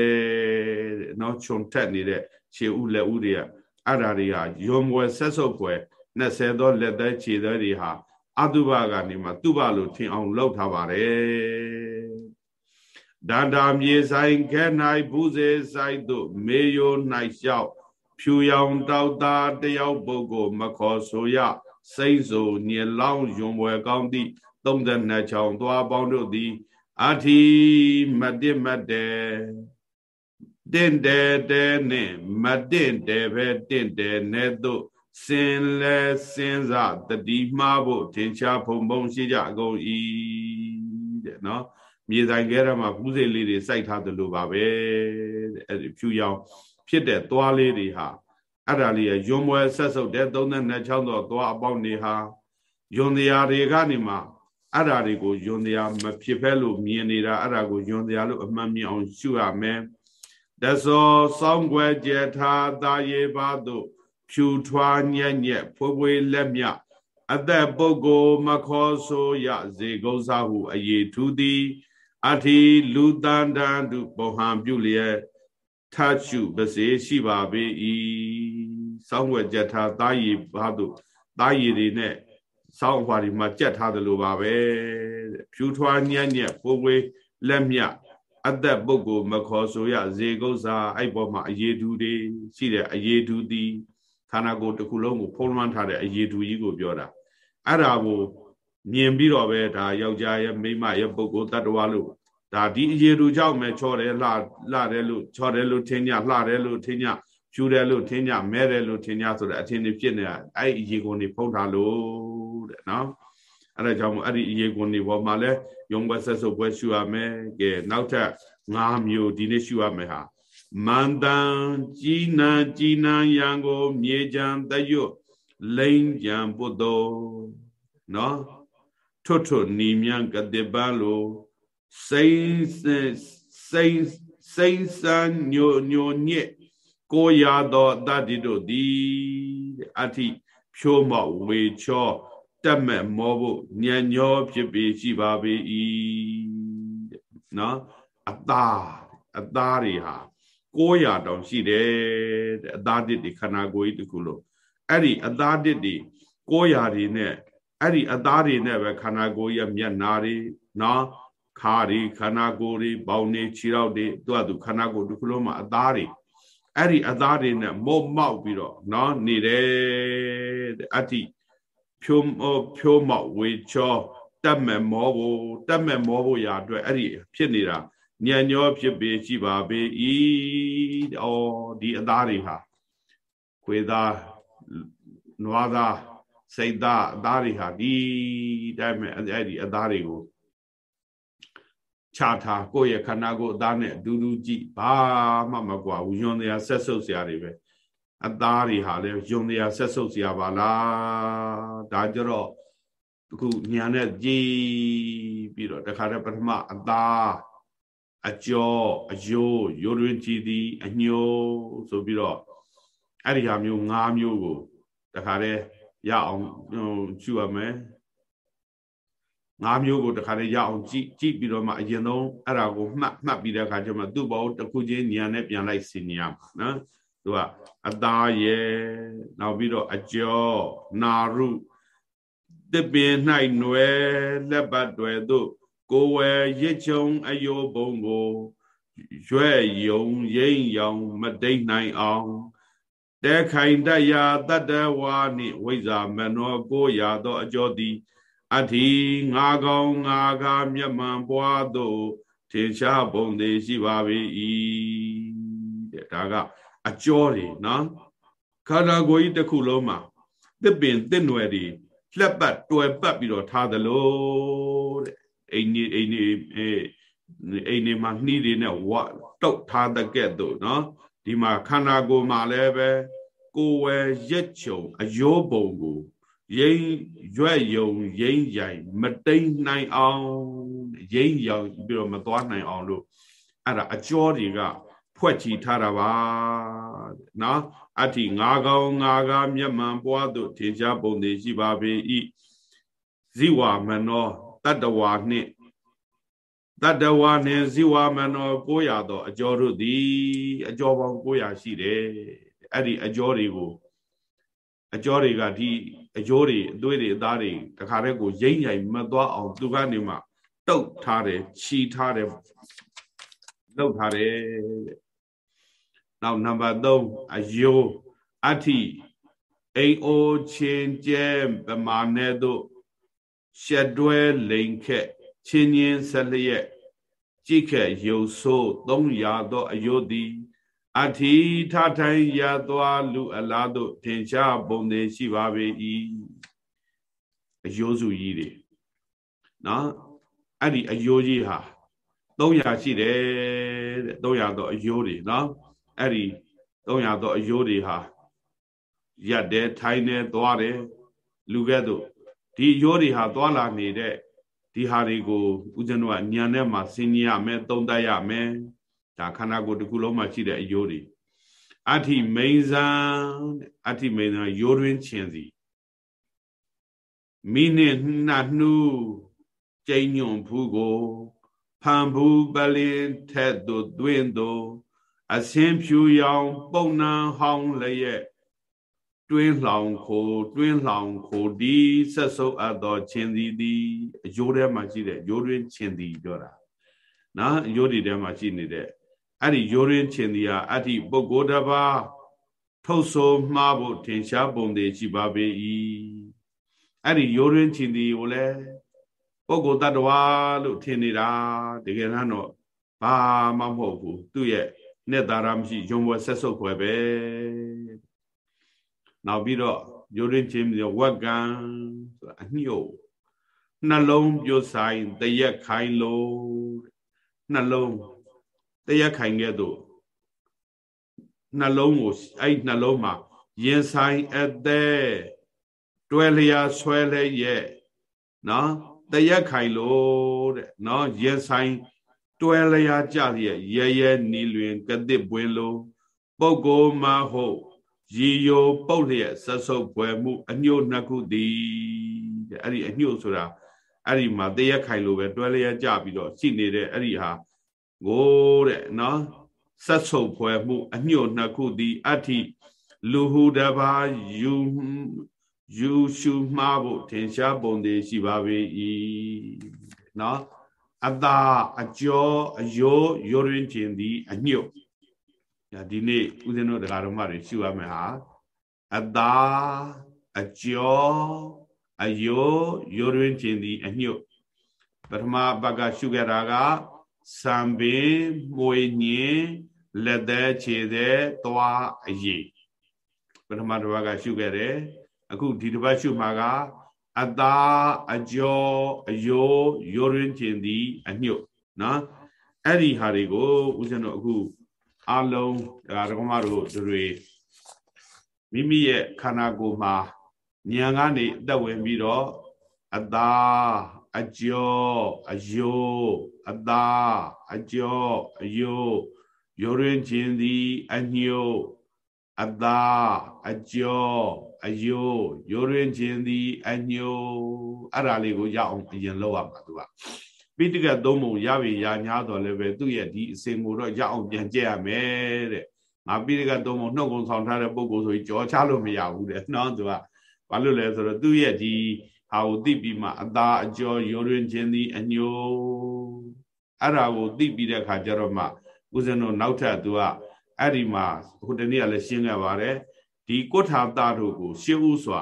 တဲ့နော်ခြုံထက်နေတဲ့ခြေဥလက်ဥတွေကအဲ့ဓာတွေဟာယုံွယ်ဆက်ဆုပ်ွယ်20သောလက်သက်ခြေသည်တွေဟာ အတုပကနေမှသူပလို့ထင်အောင်လှုပ်ထားပါတယ်ဒန္တာမြေဆိုင်ခဲ၌ဘူးစေဆိုင်တို့မေယို၌လျှောက်ဖြူရောင်တောက်သားတယောက်ပုဂ္ဂိုလ်မခေါ်ဆိုရစိတ်ဆိုညလောင်းယွံွယ်ကောင်းသည့်32ချောင်းသွားပေါင်းတို့သည်အထီမတစ်မတဲတင့်တယ်တဲနဲ့မတင့်တယ်ပဲတင့်တယ်နဲ့တို့ စင်လဲစင်စားတတိမှားဖို့ထင်ရှားဖုံဖုံရှိကြကုန်၏တဲ့နော်မြေဆိုင်ခဲရမှာပူးစိတ်လေးတွေစိုက်ထားသလိုပါပဲတဲ့အဲ့ဒီဖြူရောင်ဖြစ်တဲ့သွားလေးတွေဟာအဲ့ဒါလေးရယွံပွဲဆက်ဆုပ်တဲ့32ချောင်းတော့သွားအပေါက်နေဟာယွံတရားတွေကနေမှအဲ့ဒါတွေကိုယွံတရားမဖြစ်ဖဲလို့မြင်နေတာအဲ့ဒါကိုယွံတရားလို့အမှန်မြင်အောင်ရှုရမယ်တသောစောင်းွယ်ကြထားသာယေပါတို့ ဖြူထွားညက်ညက်ဖွေးဖွေးလက်မြအသက်ပုဂ္ဂိုလ်မခေါ်ဆိုရဇေကုသဟုအယေထူသည်အထိလူတန်တန်တုပောဟံပြုလျက်ထချုပစေရှိပါပေ၏စောင်းွယ်ကြထားတာရီဘာတို့တာရီတွေနဲ့စောင်းဟွာဒီမှာကြက်ထားတယ်လို့ပါပဲဖြူထွားညက်ညက်ဖွေးဖွေးလက်မြအသက်ပုဂ္ဂိုလ်မခေါ်ဆိုရဇေကုသအဲ့ပေါ်မှာအယေထူတွေရှိတယ်အယေထူသည် ခန္ဓာကိုယ်တစ်ခုလုံးကိုဖုံးလွှမ်းထားတဲ့အရေးတူကြီးကိုပြောတာအဲ့ဒါကိုမြင်ပြီးတော့ပဲဒါယောက်ျားရဲ့မိန်းမရဲ့ပုဂ္ဂိုလ်တ attva လို့ဒါဒီအရေးတူကြောင့်ပဲချော်တယ်လှလှတယ်လို့ချော်တယ်လို့ထင်ကြလှတယ်လို့ထင်ကြဖြူတယ်လို့ထင်ကြမဲတယ်လို့ထင်ကြဆိုတဲ့အထင်တွေဖြစ်နေတာအဲ့အရေးကုန်တွေဖုံးထားလို့တဲ့နော်အဲ့ဒါကြောင့်မို့အဲ့ဒီအရေးကုန်တွေပေါ်မှာလဲယုံဘက်ဆက်ဆုပ်ပွဲရှူရမယ်ကဲနောက်ထပ်၅မျိုးဒီနေ့ရှူရမယ်ဟာ မန္တန်ကြီးနံကြီးနံရံကို မြေကြံတရွတ်လိမ့်ကြံပုတ္တောနော်ထွတ်ထွတ်နီမြံကတိပန်းလိုစိမ့်စိမ့်စိမ့်စံညိုညိုညစ်ကိုရသောတတ္တိတို့သည်အဋ္ဌိဖြိုးမောက်ဝေချောတက်မဲ့မောဖို့ညံညောဖြစ်ပေရှိပါပေ၏နော်အသားအသားတွေဟာ 900တောင်ရှိတယ်တဲ့အသားတစ်တွေခန္ဓာကိုယ်ကြီးတစ်ခုလုံးအဲ့ဒီအသားတစ်တွေ900တွေနဲ့အဲ့ဒီအသားတွေနဲ့ပဲခန္ဓာကိုယ်ရဲ့မျက်နာတွေနော်ခါတွေခန္ဓာကိုယ်တွေပေါင်းနေခြေထောက်တွေသူ့အတူခန္ဓာကိုယ်တစ်ခုလုံးမှာအသားတွေအဲ့ဒီအသားတွေနဲ့မုံမောက်ပြီးတော့နော်နေတယ်တဲ့အတ္တိဖြိုးဖြိုးမောက်ဝေချောတက်မဲ့မောဖို့တက်မဲ့မောဖို့ရာအတွက်အဲ့ဒီဖြစ်နေတာ ညံ့ညောဖြစ်ပေရှိပါပေ၏ဩဒီအသားတွေဟာခွေသားနွားသားစိတ်သားအသားတွေဟာဒီတိုင်းမဲ့အဲ့ဒီအသားတွေကိုချထားကိုယ့်ရဲ့ခန္ဓာကိုယ်အသားနဲ့အတူတူကြည့်ဘာမှမကွာဘူးယွန်တရားဆက်ဆုပ်စရာတွေပဲအသားတွေဟာလည်းယွန်တရားဆက်ဆုပ်စရာပါလားဒါကြတော့အခုညာနဲ့ကြည်ပြီးတော့တခါတည်းပထမအသား အကျော်အယိုးရိုးရင်းကြည်သည်အညိုးဆိုပြီးတော့အဲ့ဒီဟာမျိုး၅မျိုးကိုတခါတည်းရအောင်ရှုရမယ်ငါးမျိုးကိုတခါတည်းရအောင်ကြည့်ကြည့်ပြီးတော့မှအရင်ဆုံးအဲ့ဒါကိုမှတ်မှတ်ပြီးတဲ့အခါကျမှသူ့ဘောတစ်ခုချင်းဉာဏ်နဲ့ပြန်လိုက်စီနေရမှာနော်သူကအသားရဲ့နောက်ပြီးတော့အကျော်နာရုတစ်ပင်၌နွယ်လက်ပတ်တွေသို့ ကိုဝယ်ရစ်ချုံအယိုးဘုံကိုရွဲ့ယုံရိမ့်ရောင်မတိတ်နိုင်အောင်တဲခိုင်တရာတတ္တဝါနှင့်ဝိဇာမနောကိုရာသောအကျော်သည်အထိငါကောင်းငါကားမျက်မှန်ပွားသို့ထင်ရှားပုံသေးရှိပါ၏တဲ့ဒါကအကျော်တွေနော်ခန္ဓာကိုယ်ကြီးတစ်ခုလုံးမှာတစ်ပင်တစ်နွယ်တွေလက်ပတ်တွယ်ပတ်ပြီးတော့ထားသလိုတဲ့ အိမ်နေအိမ်နေအိမ်နေမှာနှီးတွေနဲ့ဝတုတ်ထားတဲ့ကဲ့သို့နော်ဒီမှာခန္ဓာကိုယ်မှာလည်းပဲကိုယ်ဝယ်ရက်ချုံအယိုးပုံကိုရိမ့်ရွက်ယုံရိမ့်ရိုင်မတိန်နိုင်အောင်ရိမ့်ရောင်ပြီးတော့မသွားနိုင်အောင်လို့အဲ့ဒါအကျော်တွေကဖွဲ့ချီထားတာပါနော်အဋ္ဌိငါကောင်ငါကားမျက်မှန်ပွားသို့ထင်ရှားပုံသေးရှိပါပေ၏ဇိဝမနော တတ္တဝါနှင့်တတ္တဝါနှင့်ဇိဝမနော900သော အကျော်တို့သည်အကျော်ပေါင်း900ရှိတယ်အဲ့ဒီအကျော်တွေကိုအကျော်တွေကဒီအကျိုးတွေအသွေးတွေအသားတွေတခါတည်းကိုရိမ့်ရိုင်မသွားအောင်သူကနေမှတုတ်ထားတယ်ခြီထားတယ်လှုပ်ထားတယ်နောက်နံပါတ်3အယိုးအဋ္ဌိအိမ်အိုချင်းကျဲပမာနဲ့တို့ ရှက်တွဲလိန်ခက်ချင်းချင်းဆက်လျက်ကြိခက်ရုပ်ဆိုး300သောအယိုးသည်အထီထထိုင်ရသွားလူအလားတို့ထင်ရှားပုံသေးရှိပါပေ၏အယိုးစုကြီးတွေနော်အဲ့ဒီအယိုးကြီးဟာ300ရှိတယ်တဲ့300တော့အယိုးတွေနော်အဲ့ဒီ300တော့အယိုးတွေဟာရက်တယ်ထိုင်တယ်သွားတယ်လူကဲ့သို့ ဒီအယိုးတွေဟာသွားလာနေတဲ့ဒီဟာတွေကိုဦးဇင်းတို့ကညံထဲမှာစဉ်းကြရမယ်သုံးသပ်ရမယ်ဒါခန္ဓာကိုယ်တစ်ခုလုံးမှာရှိတဲ့အယိုးတွေအဋ္ဌိမိန်ဇံအဋ္ဌိမိန်ဇံရိုးတွင်ခြင်းစီမိနှင့်နှနှူးကျိန်ညွန်ဖူးကိုဖန်ဘူးပလင်ထက်သို့တွင်သို့အစင်းဖြူရောင် ပုံနံဟောင်းလျက် တွင်းလောင်ခိုတွင်းလောင်ခိုဒီဆက်ဆုပ်အပ်သောခြင်းသည်သည်အယိုးထဲမှာရှိတဲ့ရိုးတွင်ခြင်းသည်ပြောတာနော်အယိုးဒီထဲမှာရှိနေတဲ့အဲ့ဒီရိုးရင်းချင်းဒီဟာအတ္တိပုဂ္ဂိုလ်တစ်ပါးထုတ်ဆိုမှားဖို့ထင်ရှားပုံသေးရှိပါပေ၏အဲ့ဒီရိုးရင်းချင်းဒီကိုလည်းပုဂ္ဂိုလ်တ attva လို့ထင်နေတာတကယ်တော့ဘာမှမဟုတ်ဘူးသူ့ရဲ့နဲ့တာရမရှိယုံဝဲဆက်ဆုပ်ခွဲပဲ နောက်ပြီးတော့ရိုးရင်းချင်းဒီဝက်ကံဆိုတာအညှို့နှလုံးပြိုဆိုင်တရက်ခိုင်လို့နှလုံးတရက်ခိုင်ခဲ့သို့နှလုံးကိုအဲ့နှလုံးမှာရင်ဆိုင်အသက်တွဲလျာဆွဲလဲရဲ့နော်တရက်ခိုင်လို့တဲ့နော်ရင်ဆိုင်တွဲလျာကြလျက်ရဲရဲနီလွင်ကတိပွင့်လို့ပုဂ္ဂိုလ်မဟုတ် ရီယိုပုတ်လျက်ဆက်ဆုပ်ပွဲမှု အညို့နှစ်ခုသည်တဲ့အဲ့ဒီအညို့ဆိုတာအဲ့ဒီမှာတရက်ခိုင်လို့ပဲတွဲလျာကြပြီးတော့ရှိနေတဲ့အဲ့ဒီဟာကိုတဲ့နော်ဆက်ဆုပ်ဖွဲမှု အညှို့နှစ်ခုသည်အဋ္ဌိလူဟုတဘာယူယူရှုမှားဖို့ထင်ရှားပုံသေးရှိပါပေ၏နော်အတာအကျော်အယောယောရင်းခြင်းသည်အညှို့ ဒီနေ့ဦးဇင်းတို့တရားတော်မှတွေရှုရမယ်ဟာအတာအကျော်အယောယောရင်းခြင်းသည်အညှို့ပထမဘက်ကရှုခဲ့တာကစံပင်မွေညင်လက်သက်ခြေသက်သွားအရေးပထမတစ်ပတ်ကရှုခဲ့တယ်အခုဒီတစ်ပတ်ရှုမှာကအသာအကျော်အယိုးရိုးရင်းခြင်းသည်အညွတ်နော်အဲ့ဒီဟာတွေကိုဦးဇင်းတို့အခု အလုံးဒါဒကမတို့တွေမိမိရဲ့ခန္ဓာကိုယ်မှာဉာဏ်ကနေအသက်ဝင်ပြီးတော့အသာအကျော်အယိုးအသာအကျော်အယိုးရိုးရင်းခြင်းသည်အညွတ်အသာအကျော်အယိုးရိုးရင်းခြင်းသည်အညို့အဲ့ဒါလေးကိုရအောင်အရင်လောက်ရမှာသူက ပိဋကသုံးပုံရပြီရညာတော်လည်းပဲသူ့ရဲ့ဒီအစဉ်ကိုတော့ရအောင်ပြန်ကြည့်ရမယ်တဲ့ငါပိဋကသုံးပုံနှုတ်ကုံဆောင်ထားတဲ့ပုံကိုဆိုရင်ကြောချလို့မရဘူးတဲ့နော်သူကဘာလို့လဲဆိုတော့သူ့ရဲ့ဒီဟာကိုသိပြီးမှအသာအကျော်ရိုးရင်းခြင်းသည်အညို့အဲ့ဒါကိုသိပြီးတဲ့အခါကျတော့မှဦးဇင်းတို့နောက်ထပ်သူကအဲ့ဒီမှာဟိုတနေ့ကလည်းရှင်းခဲ့ပါတယ်ဒီကုဋ္ဌာတတို့ကို ရှင်းဥစွာ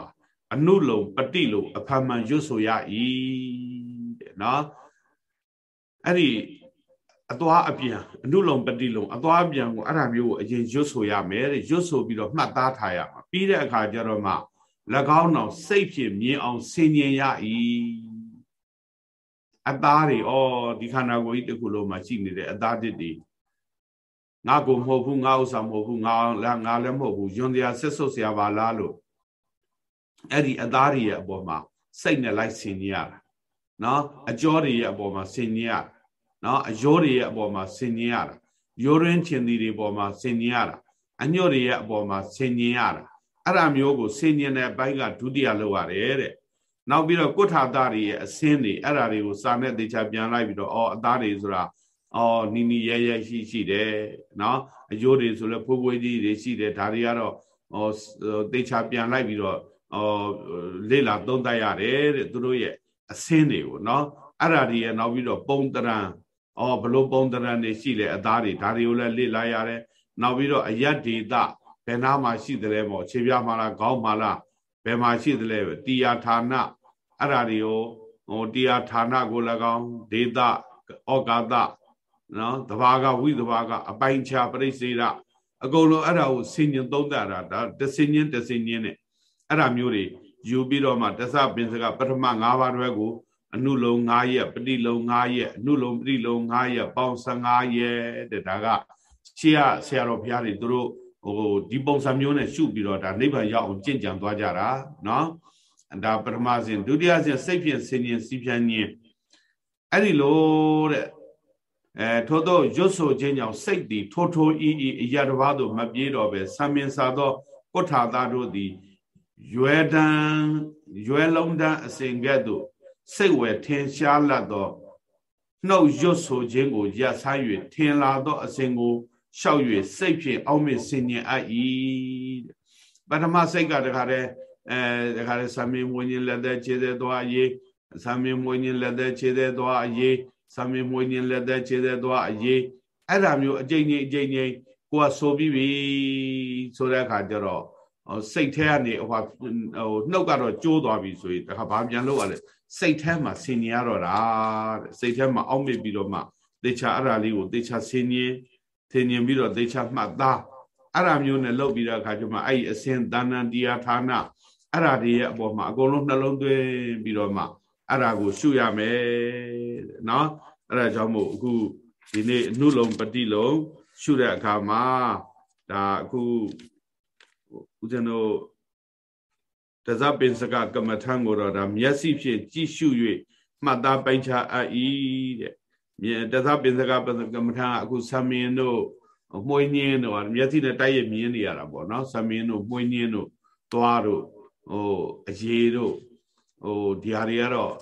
အနုလုံပတိလို့အဖမှန်ရွတ်ဆိုရ၏တဲ့နော် အဲ့ဒီအသွားအပြန်အနုလုံပတိလုံအသွားအပြန်ကိုအဲ့ဒါမျိုးကိုအရင်ရွတ်ဆိုရမယ်တဲ့ရွတ်ဆိုပြီးတော့မှတ်သားထားရမှာပြီးတဲ့အခါကျတော့မှ၎င်းတော်စိတ်ဖြင့်မြင်အောင်ဆင်ញင်ရ၏အသားတွေဩဒီခန္ဓာကိုယ်ကြီးတစ်ခုလုံးမှာရှိနေတဲ့အသားတစ်တွေငါကိုမဟုတ်ဘူးငါဥစ္စာမဟုတ်ဘူးငါလည်းငါလည်းမဟုတ်ဘူးယွန်တရားဆက်ဆုပ်เสียပါလားလို့အဲ့ဒီအသားတွေရဲ့အပေါ်မှာစိတ်နဲ့လိုက်ဆင်ញရတာနော်အကြောတွေရဲ့အပေါ်မှာဆင်ញရတာ နော်အယောတွေရဲ့အပေါ်မှာဆင်ញရတာယောရင်းချင်တွေအပေါ်မှာဆင်ញရတာအညွတ်တွေရဲ့အပေါ်မှာဆင်ញရတာအဲ့ဒါမျိုးကိုဆင်ញင်တဲ့ဘိုင်းကဒုတိယလောက်ရတယ်တဲ့နောက်ပြီးတော့ကုဋ္ဌာသားတွေရဲ့အစင်းတွေအဲ့ဒါတွေကိုစာနဲ့တေချာပြန်လိုက်ပြီးတော့အော်အသားတွေဆိုတာအော်နီနီရဲရဲရှိရှိတယ်နော်အယိုးတွေဆိုလဲဖိုးဖွေးကြီးတွေရှိတယ်ဒါတွေကတော့ဟောတေချာပြန်လိုက်ပြီးတော့ဟောလေ့လာသုံးသပ်ရတယ်တဲ့သူတို့ရဲ့အစင်းတွေကိုနော်အဲ့ဒါတွေရဲ့နောက်ပြီးတော့ပုံတရံ အော်ဘလို့ပုံတရံတွေရှိလဲအသားတွေဒါတွေကိုလည်းလေ့လာရတယ်နောက်ပြီးတော့အယတ်ဒေတာဘယ်နာမှာရှိတယ်လဲပေါ့ခြေပြားမှာလားခေါင်းမှာလားဘယ်မှာရှိတယ်လဲတီယာဌာနအဲ့ဒါတွေကိုဟိုတီယာဌာနကို၎င်းဒေတာဩကာသနော်တဘာကဝိတဘာကအပိုင်ချပရိစေရအကုန်လုံးအဲ့ဒါကိုဆင်ញင်သုံးသပ်တာဒါတဆင်ញင်တဆင်ញင်နဲ့အဲ့ဒါမျိုးတွေယူပြီးတော့မှတသပင်စကပထမ၅ပါးတွဲကို အနုလုံ9ရက်ပฏิလုံ9ရက်အနုလုံပฏิလုံ9ရက်ပေါင်း15ရက်တဲ့ဒါကရှေးကဆရာတော်ဘုရားတွေသူတို့ဟိုဒီပုံစံမျိုးနဲ့ရှုပြီးတော့ဒါနိဗ္ဗာန်ရောက်အောင်ကြင်ကြံသွားကြတာနော်ဒါပထမစဉ်ဒုတိယစဉ်စိတ်ဖြင့်ဆင်ញင်စီးပြန်ခြင်းအဲ့ဒီလိုတဲ့အဲထို့သောရွတ်ဆိုခြင်းကြောင့်စိတ်သည်ထိုးထိုးအီအီအရာတစ်ပါးသို့မပြေးတော့ပဲဆံမင်စာသောကုဋ္ဌာသားတို့သည်ရွယ်တံရွယ်လုံးတန်းအစဉ်ကဲ့သို့ စိတ်ဝယ်ထင်ရှားလတ်သောနှုတ်ရွတ်ဆိုခြင်းကိုရပ်ဆိုင်း၍ထင်လာသောအစဉ်ကိုရှောက်၍စိတ်ဖြင့်အောက်မေ့ဆင်ញင်အပ်၏ပထမစိတ်ကတခါတည်းအဲတခါတည်းဆံမင်ဝิญဉ်လက်သက်ခြေသက်သွားအရေးဆံမင်ဝิญဉ်လက်သက်ခြေသက်သွားအရေးဆံမင်မွေးညင်လက်သက်ခြေသက်သွားအရေးအဲ့ဒါမျိုးအကြိမ်ကြီးအကြိမ်ကြီးကိုကဆိုပြီးပြီဆိုတဲ့အခါကျတော့စိတ်ထဲကနေဟိုဟိုနှုတ်ကတော့ကျိုးသွားပြီဆိုရင်တခါဘာပြန်လုပ်ရလဲ စိတ်ထဲမှာဆင်ញင်ရတော့တာတဲ့စိတ်ထဲမှာအောက်မေ့ပြီးတော့မှတေချာအဲ့ဒါလေးကိုတေချာဆင်ញင်ဆင်ញင်ပြီးတော့တေချာမှတ်သားအဲ့ဒါမျိုးနဲ့လှုပ်ပြီးတော့အခါကျမှအဲ့ဒီအစင်တဏ္ဍတရားဌာနအဲ့ဒါတွေရဲ့အပေါ်မှာအကုန်လုံးနှလုံးသွင်းပြီးတော့မှအဲ့ဒါကိုရှုရမယ်တဲ့နော်အဲ့ဒါကြောင့်မို့အခုဒီနေ့အနုလုံပတိလုံရှုတဲ့အခါမှာဒါအခုဦးဇင်းတို့ တဇပင်စကကမ္မထံကိုတော့ဒါမျက်စိဖြင့်ကြည့်ရှု၍မှတ်သားပိုင်းခြားအပ်၏တဲ့မြင်တဇပင်စကကမ္မထံအခုသမင်းတို့မွှေးညင်းတို့မျက်စိနဲ့တိုက်ရမြင်နေရတာပေါ့နော်သမင်းတို့မွှေးညင်းတို့သွားတို့ဟိုအရေတို့ဟိုဒီဟာတွေကတော့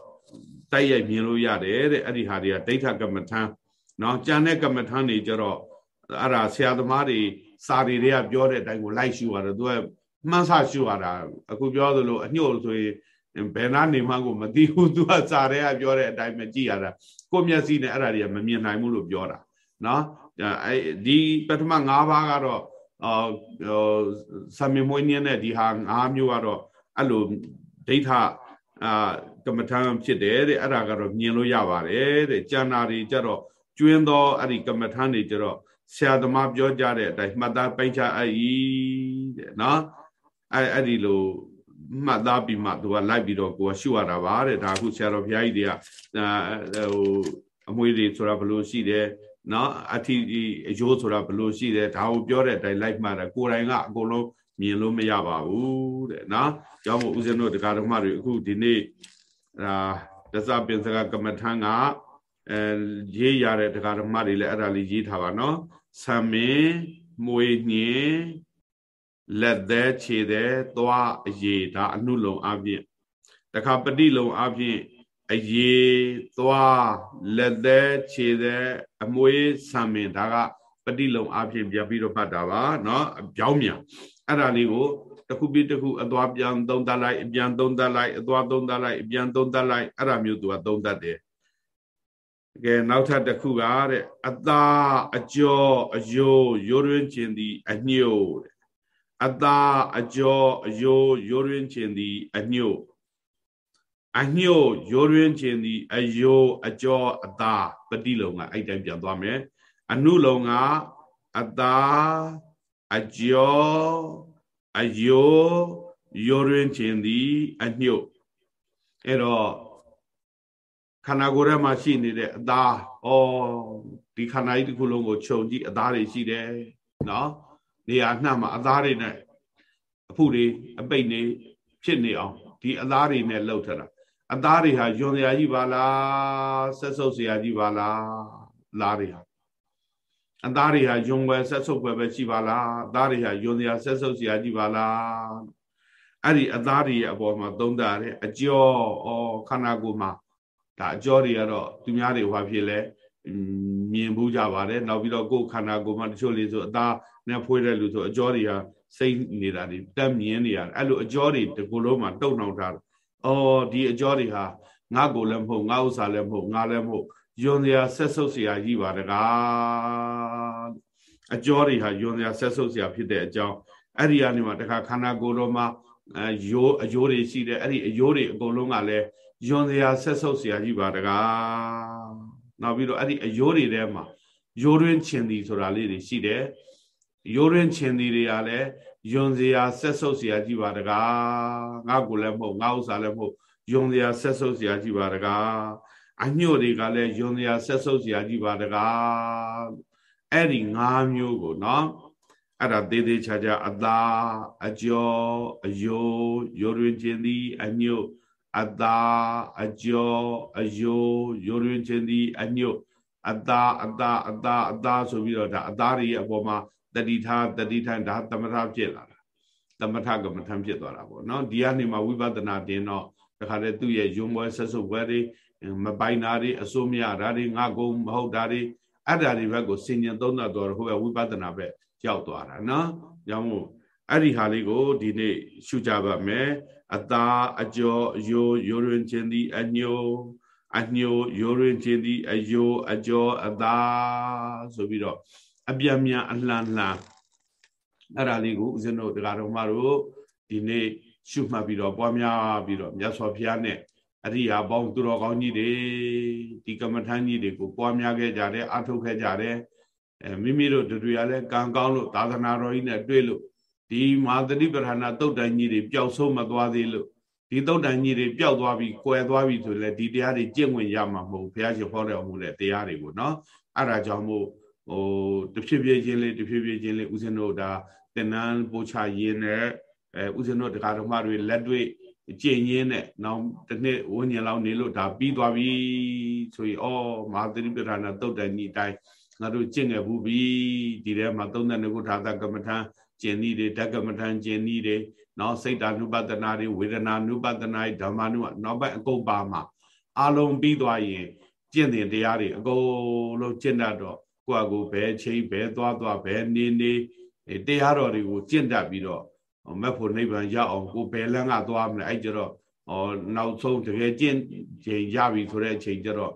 တိုက်ရိုက်မြင်လို့ရတယ်တဲ့အဲ့ဒီဟာတွေကဒိဋ္ဌကမ္မထံနော်ကြံတဲ့ကမ္မထံတွေကြတော့အဲ့ဒါဆရာသမားတွေစာတွေတွေကပြောတဲ့အတိုင်းကိုလိုက်ရှုရတယ်သူက မှန်းဆရှုရတာအခုပြောသလိုအညှို့ဆိုရင်ဘယ်နာနေမှကိုမသိဘူးသူကစာတွေကပြောတဲ့အတိုင်းမကြည့်ရတာကိုမျက်စိနဲ့အဲ့ဒါတွေကမမြင်နိုင်ဘူးလို့ပြောတာနော်အဲဒီပထမ၅ပါးကတော့အော်ဆာမင်မွေးနင်းတဲ့ဒီဟာ၅မျိုးကတော့အဲ့လိုဒိဋ္ဌအာကမ္မထံဖြစ်တယ်တဲ့အဲ့ဒါကတော့မြင်လို့ရပါတယ်တဲ့ကျန်တာတွေကြတော့ကျွင်းသောအဲ့ဒီကမ္မထံတွေကြတော့ဆရာသမားပြောကြတဲ့အတိုင်းမှတ်သားပိုင်းခြားအပ်၏တဲ့နော် အဲ့အဲ့ဒီလိုမှတ်သားပြီးမှသူကလိုက်ပြီးတော့ကိုယ်ရှုရတာပါတဲ့ဒါအခုဆရာတော်ဘုရားကြီးတွေကဟိုအမွေတွေဆိုတာဘယ်လိုရှိတယ်နော်အထီအယိုးဆိုတာဘယ်လိုရှိတယ်ဒါကိုပြောတဲ့အတိုင်းလိုက်မှတာကိုယ်တိုင်ကအကုန်လုံးမြင်လို့မရပါဘူးတဲ့နော်ကြောင့်မို့ဦးဇင်းတို့တရားဓမ္မတွေအခုဒီနေ့ဒါဒသပင်စကကမ္မထံကအဲရေးရတဲ့တရားဓမ္မတွေလည်းအဲ့ဒါလေးရေးထားပါနော်ဆံမင်းမွေညင် လက်သေးခြေသေးသွားအရေးဒါအနုလုံအပြင်တခါပฏิလုံအပြင်အရေးသွားလက်သေးခြေသေးအမွေးဆံမင်းဒါကပฏิလုံအပြင်ပြပြီးတော့မှတ်တာပါเนาะပြောင်းမြန်အဲ့ဒါလေးကိုတစ်ခုပြီးတစ်ခုအသွားပြန်သုံးသပ်လိုက်အပြန်သုံးသပ်လိုက်အသွားသုံးသပ်လိုက်အပြန်သုံးသပ်လိုက်အဲ့ဒါမျိုးသူကသုံးသပ်တယ်ကဲနောက်ထပ်တစ်ခုကတဲ့အသာအကျော်အယိုးရိုးရင်းခြင်းသည်အညို့တဲ့ အသာအကျော်အယိုးရိုးရင်းခြင်းသည်အညို့အညို့ရိုးရင်းခြင်းသည်အယိုးအကျော်အသာပတိလုံကအဲ့တိုင်းပြန်သွားမယ်အနုလုံကအသာအကျော်အယိုးရိုးရင်းခြင်းသည်အညို့အဲ့တော့ခန္ဓာကိုယ်ထဲမှာရှိနေတဲ့အသားဩဒီခန္ဓာကြီးတစ်ခုလုံးကိုခြုံကြည့်အသားတွေရှိတယ်နော် နေရာနှံ့မှာအသားတွေနဲ့အဖုတွေအပိတ်နေဖြစ်နေအောင်ဒီအသားတွေနဲ့လှုပ်ထတာအသားတွေဟာယွန်စရာကြီးပါလားဆက်ဆုပ်စရာကြီးပါလားလားတွေဟာအသားတွေဟာယွန်ွယ်ဆက်ဆုပ်ွယ်ပဲရှိပါလားအသားတွေဟာယွန်စရာဆက်ဆုပ်စရာကြီးပါလားအဲ့ဒီအသားတွေရဲ့အပေါ်မှာသုံးတာတဲ့အကျော်ဩခန္ဓာကိုယ်မှာဒါအကျော်တွေကတော့သူများတွေဟွာဖြစ်လဲမြင်ဘူးကြပါတယ်နောက်ပြီးတော့ကိုယ်ခန္ဓာကိုယ်မှာတချို့လေးဆိုအသား နဲ့ဖွေးတဲ့လူဆိုအကျော်တွေဟာစိတ်နေတာတွေတက်မြင်နေရတယ်အဲ့လိုအကျော်တွေဒီကိုယ်လုံးမှာတုံနှောင်ထားတယ်အော်ဒီအကျော်တွေဟာငါကိုလည်းမဟုတ်ငါဥစ္စာလည်းမဟုတ်ငါလည်းမဟုတ်ယွန်စရာဆက်ဆုပ်စရာကြီးပါတကားအကျော်တွေဟာယွန်စရာဆက်ဆုပ်စရာဖြစ်တဲ့အကြောင်းအဲ့ဒီကနေမှတခါခန္ဓာကိုယ်တော်မှာအယိုးအယိုးတွေရှိတယ်အဲ့ဒီအယိုးတွေအကုန်လုံးကလည်းယွန်စရာဆက်ဆုပ်စရာကြီးပါတကားနောက်ပြီးတော့အဲ့ဒီအယိုးတွေထဲမှာယိုးရင်းချင်သည်ဆိုတာလေးတွေရှိတယ် ယိုးရင်းချင်သည်တွေကလည်းယွန်စရာဆက်ဆုပ်စရာကြီးပါတကားငါကိုလည်းမဟုတ်ငါဥစ္စာလည်းမဟုတ်ယွန်စရာဆက်ဆုပ်စရာကြီးပါတကားအညို့တွေကလည်းယွန်စရာဆက်ဆုပ်စရာကြီးပါတကားအဲ့ဒီ၅မျိုးကိုနော်အဲ့ဒါသေးသေးချာချာအသာအကျော်အယိုးယိုးရင်းချင်းသည်အညို့အသာအကျော်အယိုးယိုးရင်းချင်းသည်အညို့အသာအသာအသာအသာဆိုပြီးတော့ဒါအသာတွေအပေါ်မှာ တတိထားတတိထိုင်ဒါသမထဖြစ်လာတာသမထကမ္မထဖြစ်သွားတာပေါ့နော်ဒီကနေမှဝိပဿနာတင်တော့တခါတည်းသူ့ရဲ့ယုံပွဲဆက်စုပ်ပွဲတွေမပိုင်တာတွေအစိုးမရတာတွေငါကုံမဟုတ်တာတွေအဲ့ဒါတွေဘက်ကိုစင်ញံသုံးသပ်တော့ဟိုကဝိပဿနာဘက်ရောက်သွားတာနော်။ကြောင့်မို့အဲ့ဒီဟာလေးကိုဒီနေ့ရှုကြပါမယ်။အသာအကျော်ယိုယိုရင်းခြင်းသည်အညိုအညိုယိုရင်းခြင်းသည်အယိုအကျော်အသာဆိုပြီးတော့ အပြင်းမြန်အလှန်လှန်အဲ့ဒါလေးကိုဦးဇင်းတို့တရားတော်မတို့ဒီနေ့ရှုမှတ်ပြီးတော့ပွားများပြီးတော့မြတ်စွာဘုရားနဲ့အရိယာပေါင်းသူတော်ကောင်းကြီးတွေဒီကမ္မထမ်းကြီးတွေကိုပွားများခဲ့ကြတယ်အထုတ်ခဲ့ကြတယ်အဲမိမိတို့တို့ရလဲကံကောင်းလို့သာသနာတော်ကြီးနဲ့တွေ့လို့ဒီမာသတိပဋ္ဌာနာတုတ်တန်ကြီးတွေပျောက်ဆုံးမသွားသေးလို့ဒီတုတ်တန်ကြီးတွေပျောက်သွားပြီကွယ်သွားပြီဆိုလဲဒီတရားတွေကျင့်ဝင်ရမှာမဟုတ်ဘုရားရှင်ဟောတော်မူတဲ့တရားတွေကိုနော်အဲ့ဒါကြောင့်မို့ ဟိုတဖြည်းဖြည်းချင်းလေးတဖြည်းဖြည်းချင်းလေးဦးဇင်းတို့ဒါတင်နန်းပို့ချရင်းနဲ့အဲဦးဇင်းတို့တရားတော်မတွေလက်တွေ့ကျင့်ရင်းနဲ့နောက်တစ်နှစ်ဝန်းကျင်လောက်နေလို့ဒါပြီးသွားပြီဆိုရင်ဩမဟာသတိပဋ္ဌာနာတုတ်တန်ကြီးအတိုင်းငါတို့ကျင့်ငယ်ဘူးပြီဒီထဲမှာ32ခုထာသကမ္မထံကျင့်နည်းတွေဓကမ္မထံကျင့်နည်းတွေနောက်စိတ်ဓာနုပဒနာတွေဝေဒနာနုပဒနာဓမ္မနုနောက်ပိုင်းအကုန်ပါမှာအလုံးပြီးသွားရင်ကျင့်တဲ့တရားတွေအကုန်လုံးကျင့်တတ်တော့ ကိုယ့်အကူဘယ်ချိန်ဘယ်သွားသွားဘယ်နေနေတရားတော်တွေကိုကျင့်တတ်ပြီးတော့မက်ဖို့နိဗ္ဗာန်ရအောင်ကိုဘယ်လန်းကသွားမလဲအဲ့ကြတော့ဟောနောက်ဆုံးတကယ်ကျင့်ချိန်ရပြီဆိုတဲ့အချိန်ကျတော့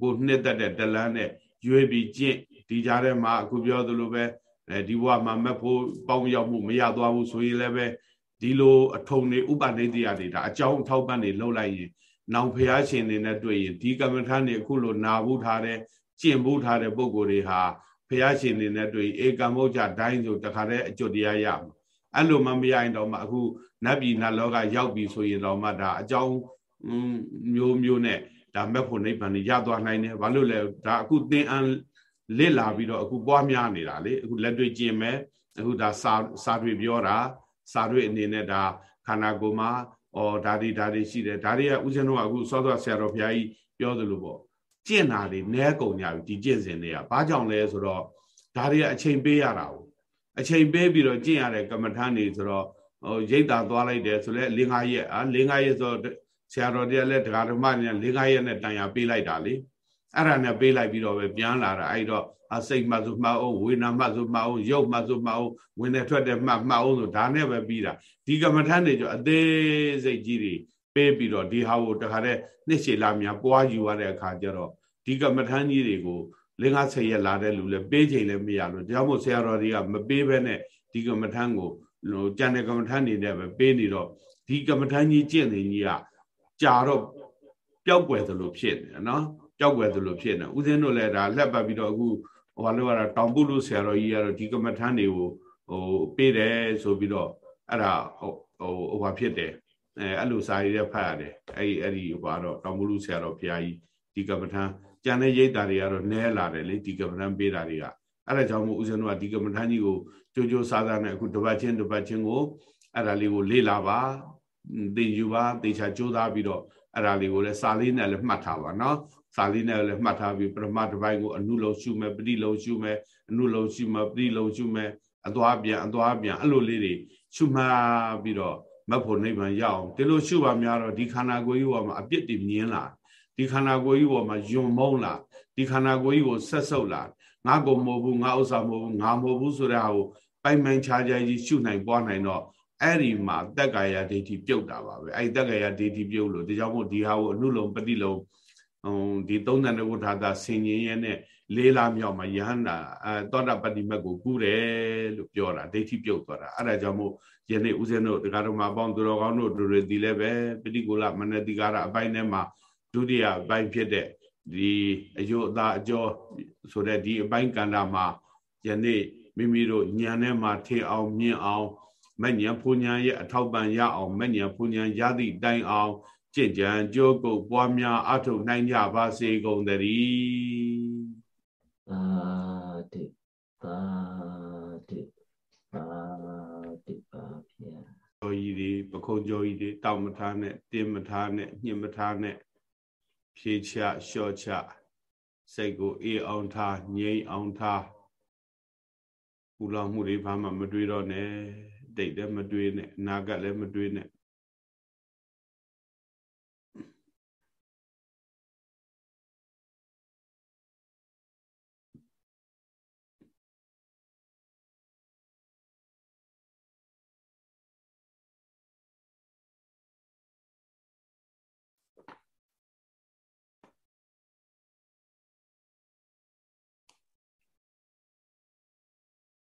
ကိုနှစ်သက်တဲ့တလန်းနဲ့ရွေးပြီးကျင့်ဒီကြားထဲမှာအခုပြောသလိုပဲအဲဒီဘဝမှာမက်ဖို့ပေါင်းရောက်မှုမရသွားဘူးဆိုရင်လည်းပဲဒီလိုအထုံတွေဥပနိတိယတွေဒါအကြောင်းထောက်ပံ့နေလှုပ်လိုက်ရင်နောင်ဖျားရှင်တွေနဲ့တွေ့ရင်ဒီကမ္မထာနေအခုလိုနာဘူးထားတဲ့ ကျင့်ဖို့ထားတဲ့ပုံကိုယ်တွေဟာဘုရားရှင်နေနဲ့တွေ့ဧကမုတ်ချတိုင်းဆိုတခါတည်းအကျွတ်တရားရမှာအဲ့လိုမှမရရင်တော့မှအခုနတ်ပြည်နတ်လောကရောက်ပြီဆိုရင်တော့မှဒါအကြောင်းမျိုးမျိုးနဲ့ဒါမက်ဖို့နိဗ္ဗာန်ရသွားနိုင်တယ်ဘာလို့လဲဒါအခုသင်အန်လစ်လာပြီးတော့အခုပွားများနေတာလေအခုလက်တွေ့ကျင့်မယ်အခုဒါစာစာတွေပြောတာစာတွေအနေနဲ့ဒါခန္ဓာကိုယ်မှာဩဒါတွေဒါတွေရှိတယ်ဒါတွေကဥစဉ်တော့အခုစောစောဆရာတော်ဘုရားကြီးပြောသလိုပေါ့ ကျင့်တာတွေနဲကုန်ကြပြီဒီကျင့်စဉ်တွေကဘာကြောင့်လဲဆိုတော့ဒါတွေကအချိန်ပေးရတာကိုအချိန်ပေးပြီးတော့ကျင့်ရတဲ့ကမ္မထာနေဆိုတော့ဟိုရိတ်တာသွားလိုက်တယ်ဆိုလဲ၄၅ရက်အာ၄၅ရက်ဆိုဆရာတော်တွေကလည်းတရားဓမ္မတွေ၄၅ရက်နဲ့တန်ရာပေးလိုက်တာလေအဲ့ဒါနဲ့ပေးလိုက်ပြီးတော့ပဲပြန်လာတာအဲ့တော့အစိတ်မှဆိုမှအောင်ဝေနာမှဆိုမှအောင်ရုပ်မှဆိုမှအောင်ဝင်နေထွက်တယ်မှမှအောင်ဆိုဒါနဲ့ပဲပြီးတာဒီကမ္မထန်တွေကျအသေးစိတ်ကြီးတွေပေးပြီးတော့ဒီဟာကိုတခါတည်းနှစ်ရှည်လာများပွားယူရတဲ့အခါကျတော့ ဒီကမ္မထန်ကြီးတွေကိုလင်းကားဆယ်ရက်လာတဲ့လူလည်းပေးချိန်လည်းမရလို့ဒါကြောင့်မို့ဆရာတော်တွေကမပေးဘဲနဲ့ဒီကမ္မထန်ကိုဟိုကြံတဲ့ကမ္မထန်နေနဲ့ပဲပေးနေတော့ဒီကမ္မထန်ကြီးကျင့်နေကြီးကကြာတော့ပျောက်ွယ်သလိုဖြစ်နေနော်ပျောက်ွယ်သလိုဖြစ်နေဦးဇင်းတို့လည်းဒါလှက်ပတ်ပြီးတော့အခုဟိုဘာလို့ကတော့တောင်ပုလို့ဆရာတော်ကြီးကတော့ဒီကမ္မထန်တွေကိုဟိုပေးတယ်ဆိုပြီးတော့အဲ့ဒါဟိုဟိုဟိုဘာဖြစ်တယ်အဲအဲ့လိုစာရေးရဖတ်ရတယ်အဲ့ဒီအဲ့ဒီဟိုတော့တောင်ပုလို့ဆရာတော်ဘုရားကြီးဒီကမ္မထန် ကြံတဲ့ရိတ်တာတွေကတော့နဲလာတယ်လေဒီကမ္မထန်ပေးတာတွေကအဲ့ဒါကြောင့်မို့ဦးဇင်းတို့ကဒီကမ္မထန်ကြီးကိုကြိုးကြိုးစားစားနဲ့အခုတပတ်ချင်းတပတ်ချင်းကိုအဲ့ဒါလေးကိုလေ့လာပါသင်ယူပါသေချာကြိုးစားပြီးတော့အဲ့ဒါလေးကိုလည်းစာလေးနဲ့လည်းမှတ်ထားပါနော်စာလေးနဲ့လည်းမှတ်ထားပြီးပရမတ်တစ်ပိုင်းကိုအနုလုံးရှုမယ်ပရိလုံးရှုမယ်အနုလုံးရှုမယ်ပရိလုံးရှုမယ်အသွားပြန်အသွားပြန်အဲ့လိုလေးတွေရှုမှတ်ပြီးတော့မတ်ဖို့နိဗ္ဗာန်ရအောင်ဒီလိုရှုပါများတော့ဒီခန္ဓာကိုယ်ကြီးပေါ်မှာအပြစ်တွေမြင်လာ ဒီခန္ဓာကိုယ်ကြီးပေါ်မှာယွံမုံလာဒီခန္ဓာကိုယ်ကြီးကိုဆက်ဆုပ်လာငါကိုမဟုတ်ဘူးငါဥစ္စာမဟုတ်ဘူးငါမဟုတ်ဘူးဆိုတဲ့ဟာကိုပိုင်ပိုင်ခြားခြားကြီးရှုနိုင်ပွားနိုင်တော့အဲ့ဒီမှာတက်ကာယဒိဋ္ဌိပြုတ်တာပါပဲအဲ့ဒီတက်ကာယဒိဋ္ဌိပြုတ်လို့ဒီကြောင့်မို့ဒီဟာကိုအနုလုံပฏิလုံဟိုဒီ32ဝဋ္ဌာတာဆင်ញင်ရဲ့နဲ့လေးလာမြောက်မှာယဟန္တာအဲသောတာပတ္တိမတ်ကိုကူးတယ်လို့ပြောတာဒိဋ္ဌိပြုတ်သွားတာအဲ့ဒါကြောင့်မို့ယနေ့ဦးဇင်းတို့တရားတော်မှာပေါင်းသူတော်ကောင်းတို့တို့တွေဒီလည်းပဲပฏิကူလမနတိကာရအပိုင်းထဲမှာ ဒုတိယအပိုင်းဖြစ်တဲ့ဒီအယုအသာအကျော်ဆိုတဲ့ဒီအပိုင်းကန္တာမှာယနေ့မိမိတို့ညံထဲမှာထေအောင်မြင့်အောင်မညံဖူညာရဲ့အထောက်ပံ့ရအောင်မညံဖူညာရသည့်တိုင်အောင်ကြင်ကြံကြိုးကုပ်ပွားများအထုနိုင်ကြပါစေကုန်သတည်းသာတိသာတိသာတိပါဗျာကျော်ကြီးတွေပခုံးကျော်ကြီးတွေတောက်မထားနဲ့တင်းမထားနဲ့ညှင်မထားနဲ့ ဖြေချလျှော့ချစိတ်ကိုအေးအောင်ထားငြိမ်အောင်ထားပူလောင်မှုတွေဘာမှမတွေးတော့နဲ့တိတ်လည်းမတွေးနဲ့အနာဂတ်လည်းမတွေးနဲ့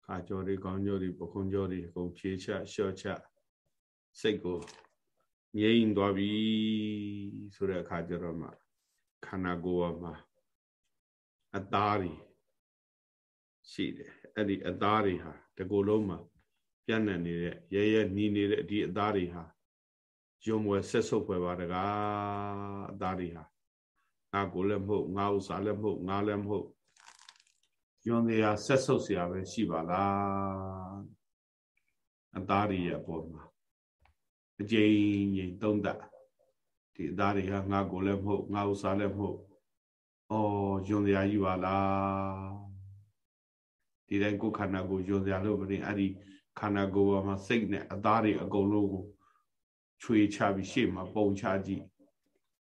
ခါကြောတွေကောင်းကြောတွေပခုံးကြောတွေအကုန်ဖြေချလျှော့ချစိတ်ကိုငြိမ်သွားပြီဆိုတဲ့အခါကျတော့မှခန္ဓာကိုယ်မှာအသားတွေရှိတယ်အဲ့ဒီအသားတွေဟာတကူလုံးမှာပြန့်နှံ့နေတဲ့ရဲရဲနီးနေတဲ့ဒီအသားတွေဟာယုံဝယ်ဆက်ဆုပ်ဖွယ်ပါတကားအသားတွေဟာငါကိုလည်းမဟုတ်ငါဥစ္စာလည်းမဟုတ်ငါလည်းမဟုတ် ယွန်တရားဆက်ဆုပ်เสียပဲရှိပါလားအသားတွေရဲ့အပေါ်မှာအကျဉ်းငိမ်သုံးသပ်ဒီအသားတွေဟာငါကိုလည်းမဟုတ်ငါဥစ္စာလည်းမဟုတ်ဩယွန်တရားကြီးပါလားဒီတိုင်းကိုယ်ခန္ဓာကိုယွန်တရားလို့မရင်အဲ့ဒီခန္ဓာကိုယ်ပေါ်မှာစိတ်နဲ့အသားတွေအကုန်လုံးကိုချွေချပြီးရှေ့မှာပုံချကြည့်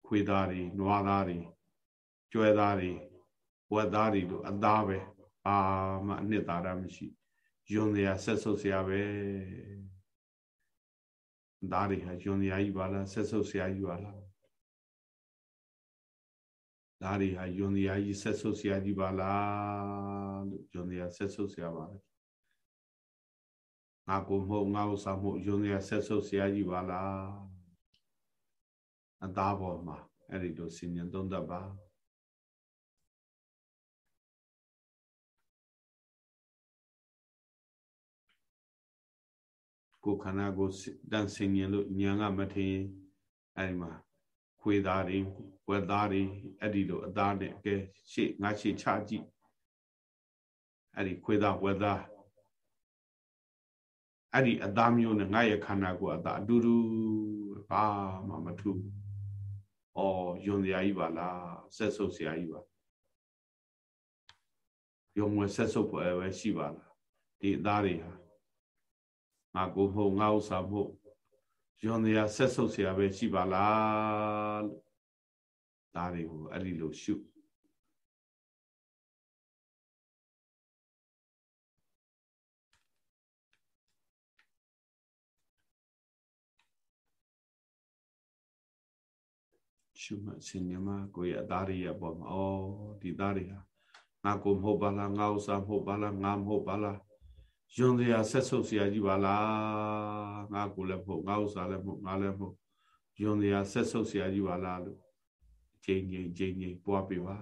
ခွေသားတွေနွားသားတွေကျွဲသားတွေဝက်သားတွေလို့အသားပဲ အာမှအနှစ်သာရမရှိယွန်စရာဆက်ဆုပ်စရာပဲဒါတွေဟာယွန်စရာကြီးပါလားဆက်ဆုပ်စရာကြီးပါလားဒါတွေဟာယွန်စရာကြီးဆက်ဆုပ်စရာကြီးပါလားလို့ယွန်စရာဆက်ဆုပ်စရာပါလားငါကိုမဟုတ်ငါဥစ္စာမဟုတ်ယွန်စရာဆက်ဆုပ်စရာကြီးပါလားအသားပေါ်မှာအဲ့ဒီလိုစင်ញံသုံးသပ်ပါ ကိုခန္ဓာကိုတန်ဆင်ញင်လို့ဉာဏ်ကမထင်အဲဒီမှာခွေသားတွေဝက်သားတွေအဲ့ဒီလိုအသားနဲ့ကဲရှေ့ငါရှေ့ချကြည့်အဲ့ဒီခွေသားဝက်သားအဲ့ဒီအသားမျိုးနဲ့ငါရဲ့ခန္ဓာကိုယ်အသားအတူတူဘာမှမထူးဩယွန်စရာကြီးပါလားဆက်ဆုပ်စရာကြီးပါယုံဝဲဆက်ဆုပ်ပွဲပဲရှိပါလားဒီအသားတွေဟာ ငါကိုမဟုတ်ငါဥစ္စာမဟုတ်ယွန်စရာဆက်ဆုပ်စရာပဲရှိပါလားလို့ဒါတွေကိုအဲ့ဒီလိုရှုရှုမှတ်စဉ်ညမှာကိုယ့်ရဲ့အသားတွေရဲ့ပေါ်မှာဩဒီသားတွေဟာငါကိုမဟုတ်ပါလားငါဥစ္စာမဟုတ်ပါလားငါမဟုတ်ပါလား ယွန်စရာဆက်ဆုပ်စရာကြီးပါလားငါကိုလည်းမဟုတ်ငါဥစ္စာလည်းမဟုတ်ငါလည်းမဟုတ်ယွန်စရာဆက်ဆုပ်စရာကြီးပါလားလို့ချိန်ချိန်ချိန်ချိန်ပွားပြပါ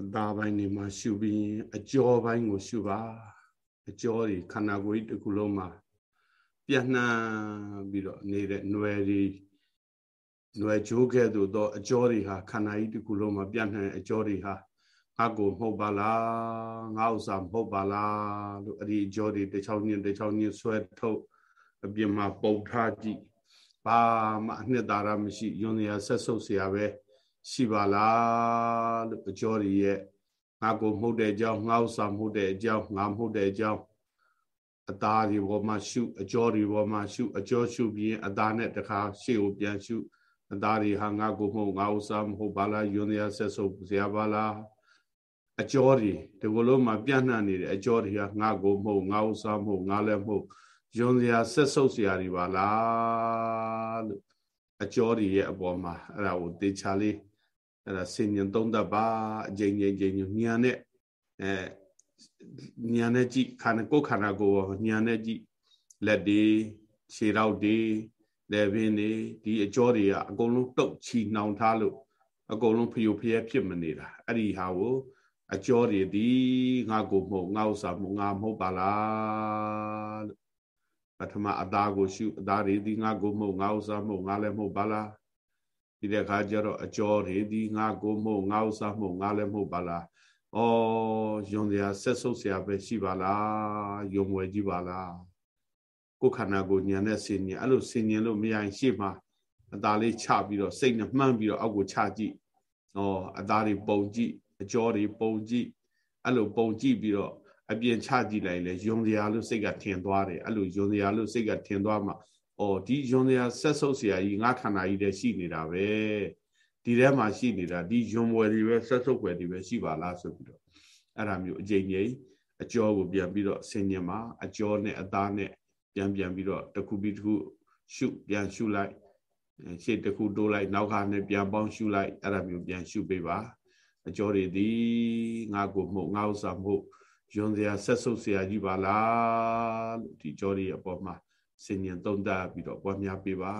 အသားပိုင်းတွေမှာရှုပြီးအကြောပိုင်းကိုရှုပါအကြောတွေခန္ဓာကိုယ်ကြီးတစ်ခုလုံးမှာပြန့်နှံ့ပြီးတော့နေတဲ့ຫນွယ်တွေຫນွယ်ချိုးခဲ့သို့သောအကြောတွေဟာခန္ဓာကြီးတစ်ခုလုံးမှာပြန့်နှံ့အကြောတွေဟာငါကိုမဟုတ်ပါလားငါဥစ္စာမဟုတ်ပါလားလို့အဲ့ဒီအကြောတွေတစ်ချောင်းညင်းတစ်ချောင်းညင်းဆွဲထုတ်အပြင်မှာပုံထားကြည့်ဘာမှအနှစ်သာရမရှိယွန်စရာဆက်ဆုပ်စရာပဲ ရှိပါလားလို့အကျော်ရည်ရဲ့ငါကိုမှုတ်တဲ့အကြောင်းငါဥစ္စာမှုတ်တဲ့အကြောင်းငါမှုတ်တဲ့အကြောင်းအသားဒီဘောမှာရှုအကျော်ဒီဘောမှာရှုအကျော်ရှုပြီးရင်အသားနဲ့တခါရှေ့ကိုပြန်ရှုအသားဒီဟာငါကိုမှုတ်ငါဥစ္စာမဟုတ်ပါလားယွန်းရဆက်ဆုပ်ဇရာပါလားအကျော်ဒီဒီလိုလုံးမှာပြန့်နှံ့နေတယ်အကျော်ဒီဟာငါကိုမှုတ်ငါဥစ္စာမဟုတ်ငါလည်းမဟုတ်ယွန်းစရာဆက်ဆုပ်စရာတွေပါလားလို့အကျော်တွေရဲ့အပေါ်မှာအဲ့ဒါကိုတေချာလေး အဲ့ဒါစင်ញံသုံးသပ်ပါအကြိမ်ကြိမ်ကြိမ်ညံနဲ့အဲညံနဲ့ကြည့်ခန္ဓာကိုယ်ခန္ဓာကိုယ်ညံနဲ့ကြည့်လက်တွေခြေထောက်တွေလက်ပင်တွေဒီအကျော်တွေကအကုန်လုံးတုတ်ချီနှောင်ထားလို့အကုန်လုံးဖျို့ဖျဲဖြစ်မနေတာအဲ့ဒီဟာကိုအကျော်တွေဒီငါကိုမဟုတ်ငါဥစ္စာမဟုတ်ငါမဟုတ်ပါလားလို့ပထမအသားကိုရှုအသားတွေဒီငါကိုမဟုတ်ငါဥစ္စာမဟုတ်ငါလည်းမဟုတ်ပါလား ဒီတဲ့ခါကျတော့အကျော်တွေဒီငါကိုမဟုတ်ငါဥစ္စာမဟုတ်ငါလည်းမဟုတ်ပါလားဩယုံစရာဆက်ဆုပ်စရာပဲရှိပါလားယုံဝယ်ကြည့်ပါလားကိုယ်ခန္ဓာကိုညံတဲ့ဆင်ញင်အဲ့လိုဆင်ញင်လို့မရရင်ရှေ့မှာအသားလေးချပြီးတော့စိတ်နဲ့မှန်းပြီးတော့အောက်ကိုချကြည့်ဩအသားတွေပုံကြည့်အကျော်တွေပုံကြည့်အဲ့လိုပုံကြည့်ပြီးတော့အပြင်ချကြည့်လိုက်လေယုံစရာလို့စိတ်ကထင်သွားတယ်အဲ့လိုယုံစရာလို့စိတ်ကထင်သွားမှ အော်ဒီယုံစရာဆက်ဆုပ်စရာကြီးငါခန္ဓာကြီးတည်းရှိနေတာပဲဒီထဲမှာရှိနေတာဒီယုံဝယ်တွေပဲဆက်ဆုပ်ွယ်တွေပဲရှိပါလားဆိုပြီးတော့အဲ့ဒါမျိုးအကြိမ်ကြိမ်အကျော်ကိုပြန်ပြီးတော့ဆင်ញင်မှာအကျော်နဲ့အသားနဲ့ပြန်ပြန်ပြီးတော့တစ်ခုပြီးတစ်ခုရှုပြန်ရှုလိုက်ရှေ့တစ်ခုတိုးလိုက်နောက်ခါနဲ့ပြန်ပေါင်းရှုလိုက်အဲ့ဒါမျိုးပြန်ရှုပေးပါအကျော်တွေဒီငါကိုမှုငါဥစ္စာမှုယွန်စရာဆက်ဆုပ်စရာကြီးပါလားလို့ဒီကျော်တွေအပေါ်မှာ စင်ញံသုံးသပ်ပြီးတော့ပွားများပေးပါ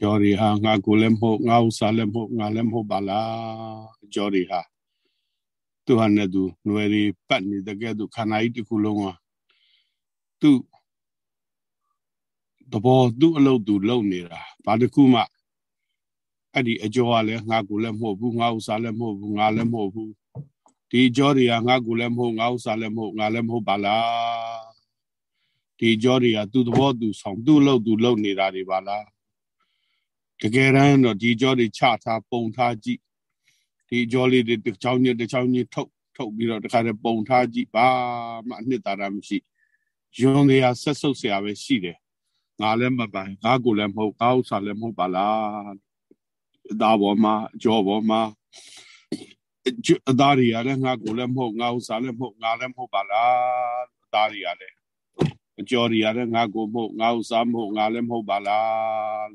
ကြောတွေဟာငါကိုလည်းမဟုတ်ငါဥစားလည်းမဟုတ်ငါလည်းမဟုတ်ပါလားကြောတွေဟာသူဟာနဲ့သူຫນွယ်တွေပတ်နေတဲ့ကဲသူခန္ဓာကြီးတစ်ခုလုံးဟာသူ့တဘောသူ့အလုပ်သူလုပ်နေတာဘာတစ်ခုမှအဲ့ဒီအကျော်ကလည်းငါကိုလည်းမဟုတ်ဘူးငါဥစားလည်းမဟုတ်ဘူးငါလည်းမဟုတ်ဘူးဒီအကျော်တွေကငါကိုလည်းမဟုတ်ငါဥစားလည်းမဟုတ်ငါလည်းမဟုတ်ပါလားဒီအကျော်တွေကသူ့သဘောသူဆောင်သူ့အလုပ်သူလုပ်နေတာတွေပါလား တကယ်တမ်းတော့ဒီကြောတွေချထားပုံထားကြည့်ဒီကြောလေးတွေတစ်ချောင်းချင်းတစ်ချောင်းချင်းထုတ်ထုတ်ပြီးတော့တခါတည်းပုံထားကြည့်ဘာမှအနှစ်သာရမရှိယွန်းတွေကဆက်ဆုပ်เสียပဲရှိတယ်ငါလည်းမပိုင်ငါကိုလည်းမဟုတ်ငါဥစ္စာလည်းမဟုတ်ပါလားအသားပေါ်မှာအကျော်ပေါ်မှာအသားတွေကလည်းငါကိုလည်းမဟုတ်ငါဥစ္စာလည်းမဟုတ်ငါလည်းမဟုတ်ပါလားအသားတွေကလည်းအကျော်တွေကလည်းငါကိုမဟုတ်ငါဥစ္စာမဟုတ်ငါလည်းမဟုတ်ပါလား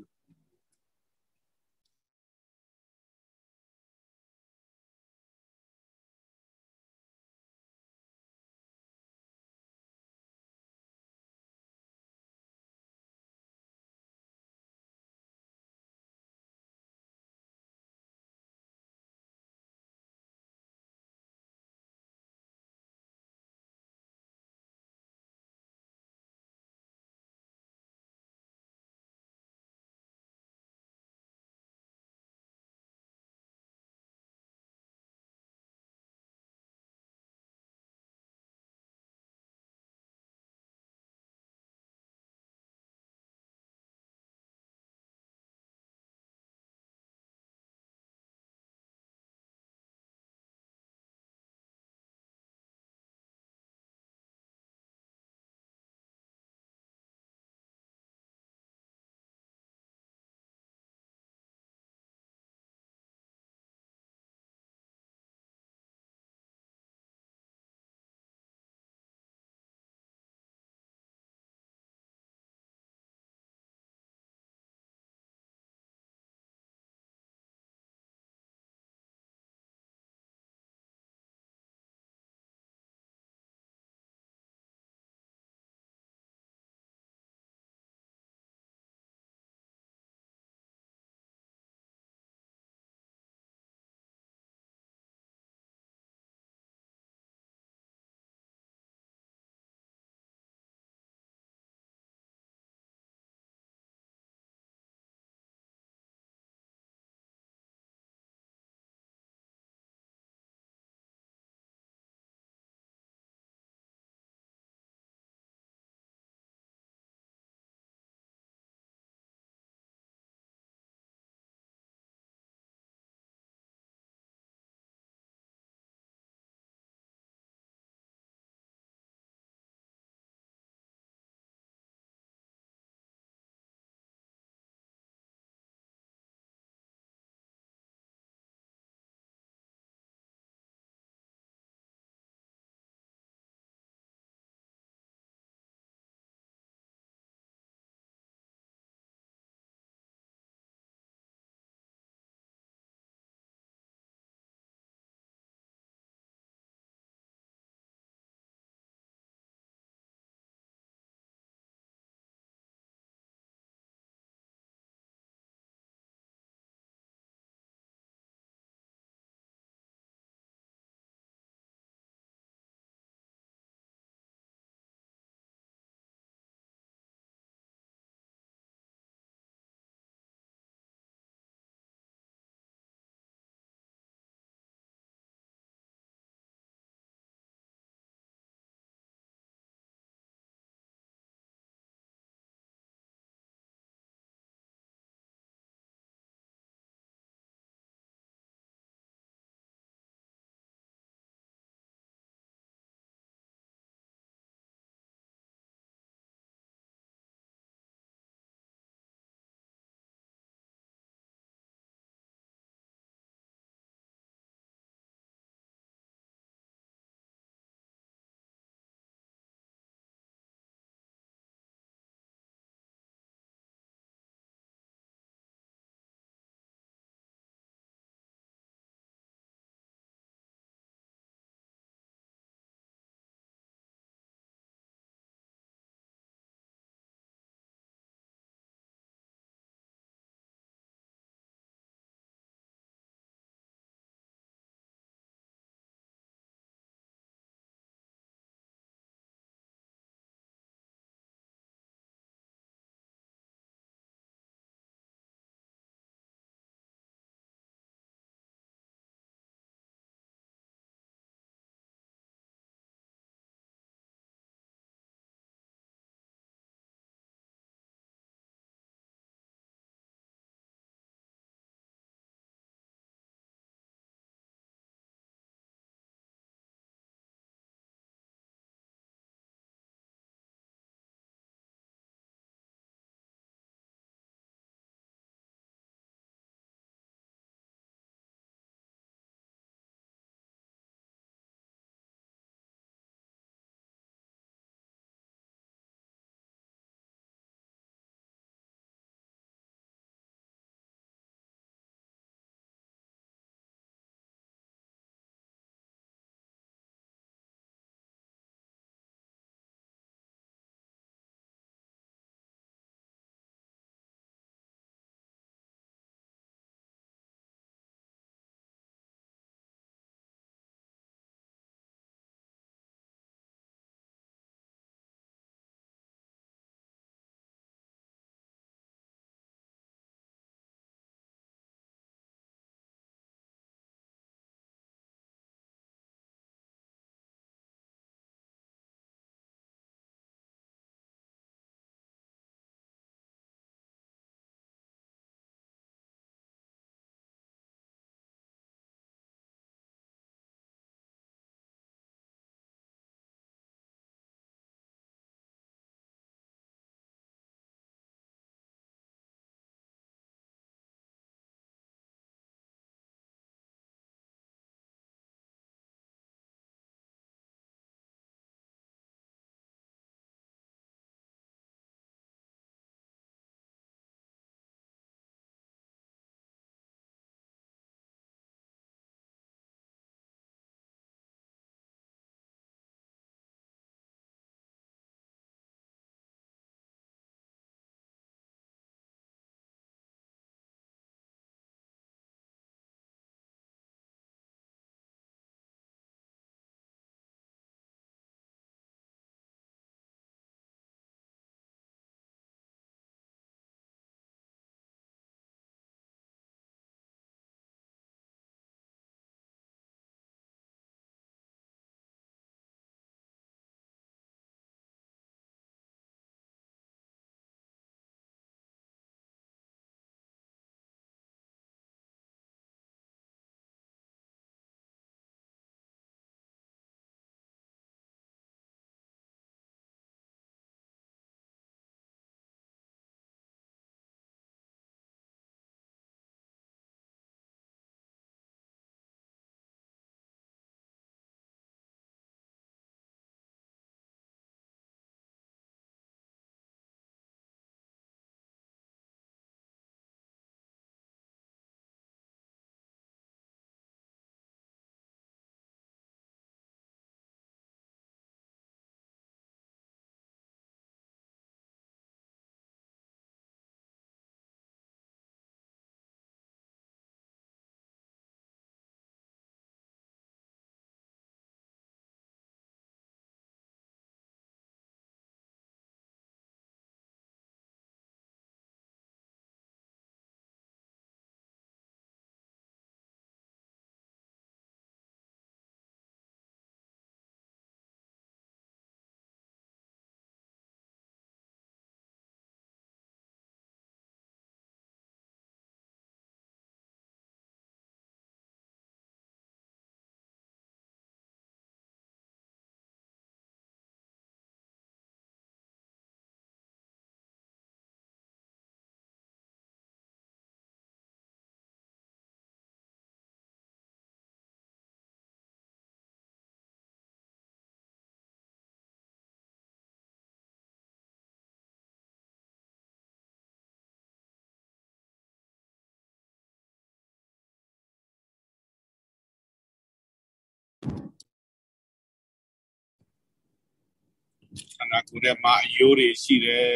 န္ဓာကိုယ်ထဲမှာအယိုးတွေရှိတယ်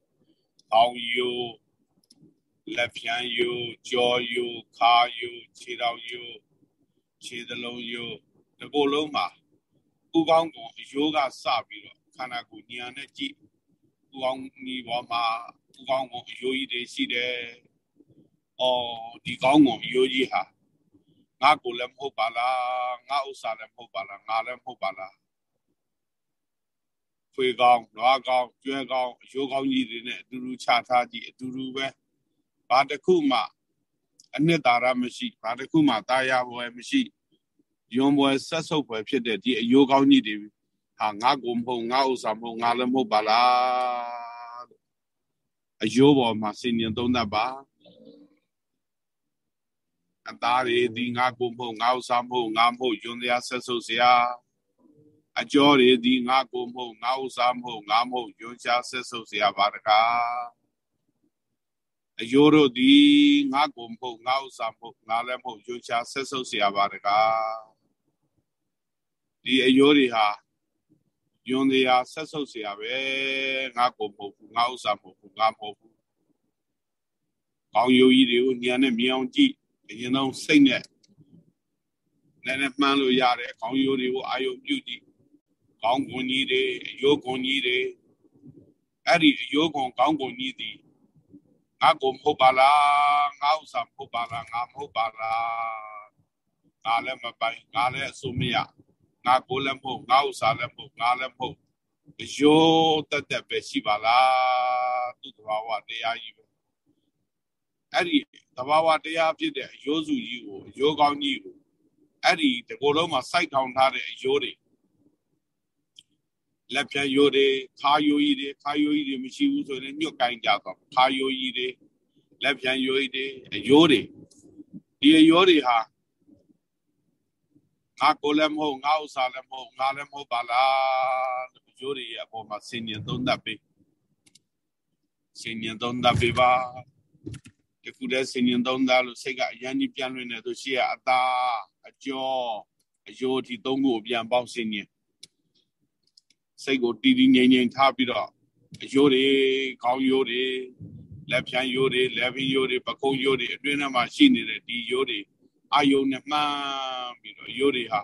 ။အောင်းယိုးလက်ဖြန်းယိုးကြောယိုးခါယိုးခြေတော်ယိုးခြေသလုံးယိုးဒီကိုယ်လုံးမှာဥကောင်းကအယိုးကစပြီးတော့ခန္ဓာကိုယ်ညံနဲ့ကြည့်ဥကောင်းဒီဘောမှာဥကောင်းကအယိုးကြီးတွေရှိတယ်။အော်ဒီကောင်းကအယိုးကြီးဟာငါကိုလည်းမဟုတ်ပါလားငါဥစ္စာလည်းမဟုတ်ပါလားငါလည်းမဟုတ်ပါလား ဖွေကောင်းနွားကောင်းကျွဲကောင်းအယိုးကောင်းကြီးတွေနဲ့အတူတူချထားကြည့်အတူတူပဲဘာတစ်ခုမှအနှစ်သာရမရှိဘာတစ်ခုမှတာယာပွဲမရှိယွန်ပွဲဆက်ဆုပ်ပွဲဖြစ်တဲ့ဒီအယိုးကောင်းကြီးတွေဟာငါကိုမဟုတ်ငါဥစ္စာမဟုတ်ငါလည်းမဟုတ်ပါလားအယိုးပေါ်မှာစင်ရင်သုံးသပ်ပါအသားတွေဒီငါကိုမဟုတ်ငါဥစ္စာမဟုတ်ငါမဟုတ်ယွန်တရားဆက်ဆုပ်စရာ အကျော်တွေဒီငါကိုမဟုတ်ငါဥစ္စာမဟုတ်ငါမဟုတ်ယွန်ချဆက်ဆုပ်เสียပါတကားအယိုးတို့ဒီငါကိုမဟုတ်ငါဥစ္စာမဟုတ်ငါလည်းမဟုတ်ယွန်ချဆက်ဆုပ်เสียပါတကားဒီအယိုးတွေဟာယွန်တရားဆက်ဆုပ်เสียပဲငါကိုမဟုတ်ဘူးငါဥစ္စာမဟုတ်ဘူးငါမဟုတ်ဘူးကောင်းယိုးကြီးတွေကိုညံနဲ့မြင်အောင်ကြည့်အရင်ဆုံးစိတ်နဲ့လည်းလည်းမှန်းလို့ရတယ်ခေါင်းရိုးတွေကိုအာယုံပြုကြည့် ခေါင်းကွန်ကြီးတွေအယိုးကွန်ကြီးတွေအဲ့ဒီအယိုးကွန်ခေါင်းကွန်ကြီးတွေငါကိုမဟုတ်ပါလားငါဥစ္စာမဟုတ်ပါလားငါမဟုတ်ပါလားငါလည်းမပိုင်ငါလည်းအစိုးမရငါကိုလည်းမဟုတ်ငါဥစ္စာလည်းမဟုတ်ငါလည်းမဟုတ်အယိုးတက်တက်ပဲရှိပါလားသူ့တဘာဝတရားကြီးပဲအဲ့ဒီတဘာဝတရားဖြစ်တဲ့အယိုးစုကြီးကိုအယိုးကောင်းကြီးကိုအဲ့ဒီတကိုယ်လုံးမှာစိုက်ထောင်ထားတဲ့အယိုးတွေ လက်ဖြတ်ယိုးတွေခါယိုးကြီးတွေခါယိုးကြီးတွေမရှိဘူးဆိုရင်ညှွတ်ကင်ကြတော့ခါယိုးကြီးတွေလက်ဖြတ်ယိုးကြီးတွေအယိုးတွေဒီအယိုးတွေဟာငါကိုလည်းမဟုတ်ငါဥစ္စာလည်းမဟုတ်ငါလည်းမဟုတ်ပါလားအယိုးတွေရဲ့အပေါ်မှာဆင်ញံသုံးသပ်ပေးဆင်ញံသုံးသပ်ပေးပါတခုတည်းဆင်ញင်သုံးသားလို့စိတ်ကအရန်ကြီးပြန်လွင်နေဆိုရှိရအသာအကျော်အယိုးဒီသုံးခုကိုပြန်ပေါင်းဆင်ញင် စိတ်ကိုတီးတီးငြိမ်ငြိမ်ထားပြီးတော့အယိုးတွေခေါင်းယိုးတွေလက်ဖြန်းယိုးတွေလက်ဖီးယိုးတွေပကုံးယိုးတွေအတွင်းထဲမှာရှိနေတဲ့ဒီယိုးတွေအာယုံနဲ့မှန်းပြီးတော့ယိုးတွေဟာ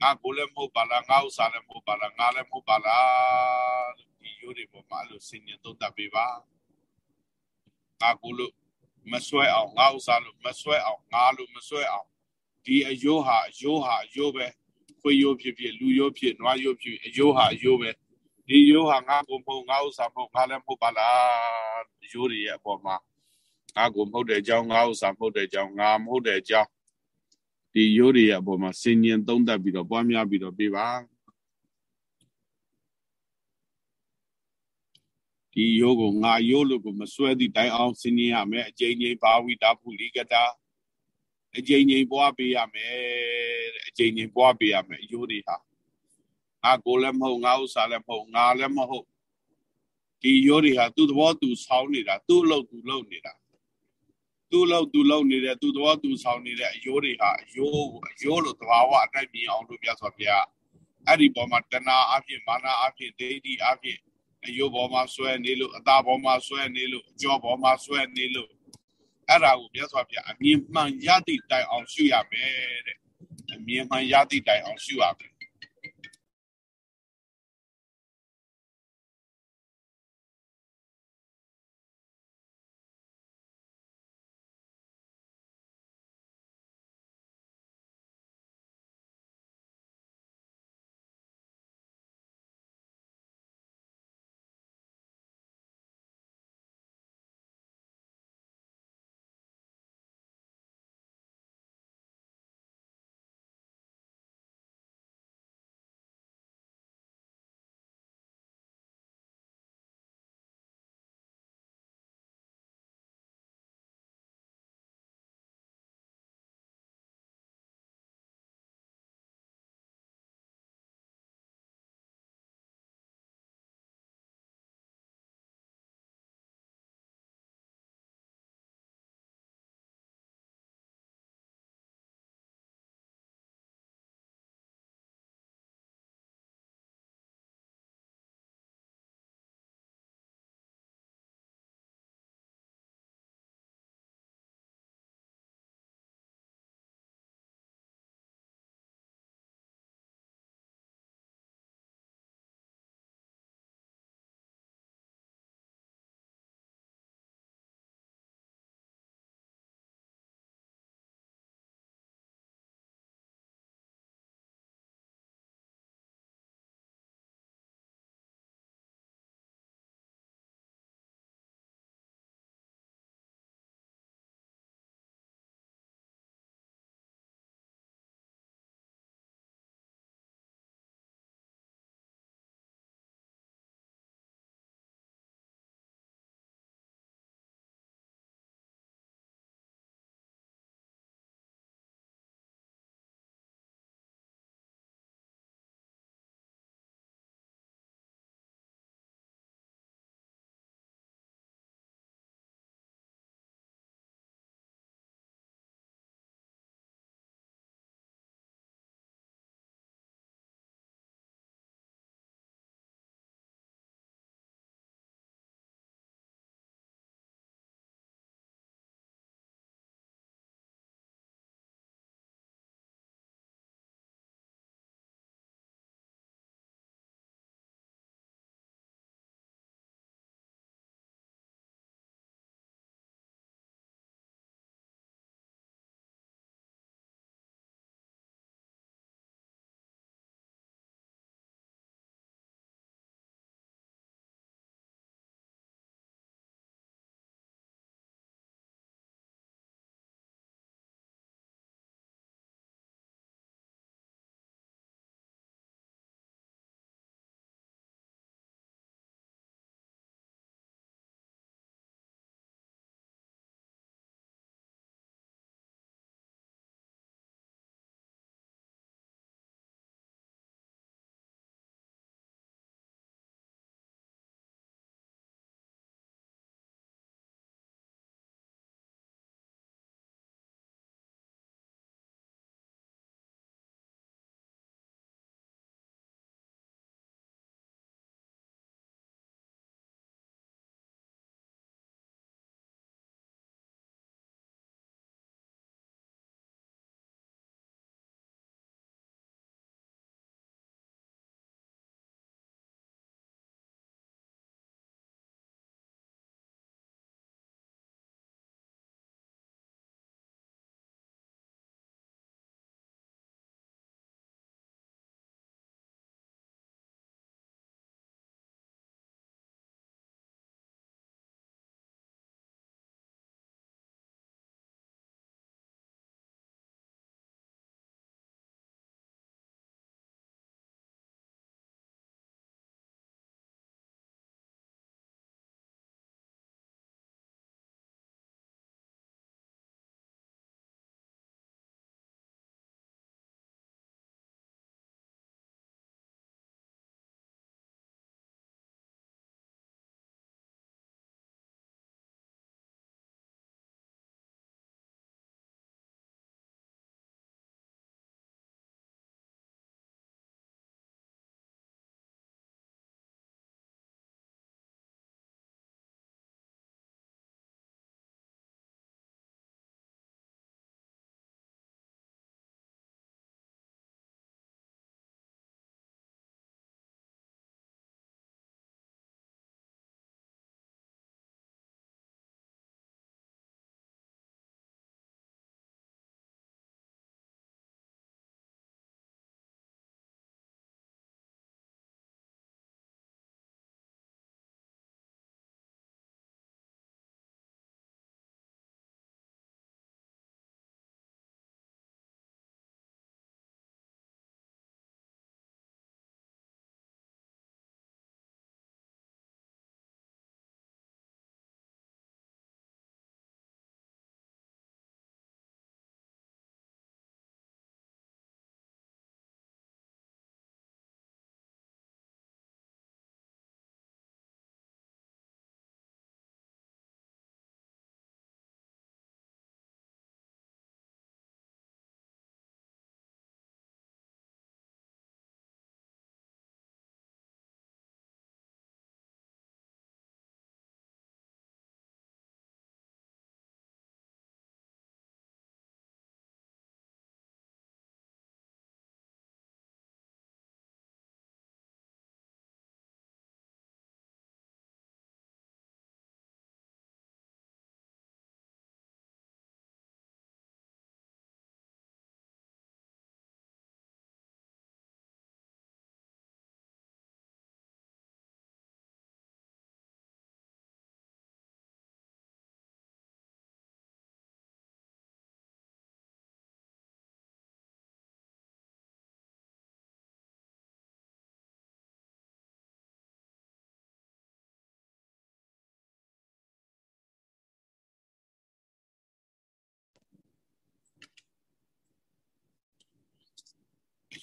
ငါကိုလည်းမဟုတ်ပါလားငါဥစ္စာလည်းမဟုတ်ပါလားငါလည်းမဟုတ်ပါလားဒီယိုးတွေပေါ်မှာအဲ့လိုဆင်ញင်သုံးသပ်ပေးပါငါကိုလို့မဆွဲအောင်ငါဥစ္စာလို့မဆွဲအောင်ငါလို့မဆွဲအောင်ဒီအယိုးဟာအယိုးဟာအယိုးပဲ ခွေယိုးဖြစ်ဖြစ်လူယိုးဖြစ်နွားယိုးဖြစ်အယိုးဟာအယိုးပဲဒီယိုးဟာငါကိုမဟုတ်ငါဥစ္စာမဟုတ်ငါလည်းမဟုတ်ပါလားအယိုးတွေရဲ့အပေါ်မှာငါကိုမဟုတ်တဲ့အကြောင်းငါဥစ္စာမဟုတ်တဲ့အကြောင်းငါမဟုတ်တဲ့အကြောင်းဒီယိုးတွေရဲ့အပေါ်မှာစင်ញင်သုံးသပ်ပြီးတော့ပွားများပြီးတော့ပေးပါဒီယောကိုငါယောလို့ကိုမစွဲသည့်တိုင်အောင်ဆင်းရဲရမယ်အကျဉ်းချင်းဘာဝိတာဖုလိကတာ အကျဉ်းချင်းပွားပေးရမယ်တဲ့အကျဉ်းချင်းပွားပေးရမယ်အယိုးတွေဟာငါကိုလည်းမဟုတ်ငါဥစ္စာလည်းမဟုတ်ငါလည်းမဟုတ်ဒီယောတွေဟာသူ့သဘောသူဆောင်းနေတာသူ့အလုပ်သူလုပ်နေတာသူ့လောက်သူလုပ်နေတဲ့သူ့သဘောသူဆောင်းနေတဲ့အယိုးတွေဟာအယိုးအယိုးလို့သဘာဝအတိုင်းမြင်အောင်လို့ပြဆိုပြအဲ့ဒီပေါ်မှာတဏှာအဖြစ်မာနအဖြစ်ဒိဋ္ဌိအဖြစ်အယုတ်ပေါ်မှာဆွဲနေလို့အသားပေါ်မှာဆွဲနေလို့အကြောပေါ်မှာဆွဲနေလို့ အဲ့ဒါကိုမြတ်စွာဘုရားအမြင်မှန်ရသည့်တိုင်အောင်ရှုရမယ်တဲ့အမြင်မှန်ရသည့်တိုင်အောင်ရှုရမယ်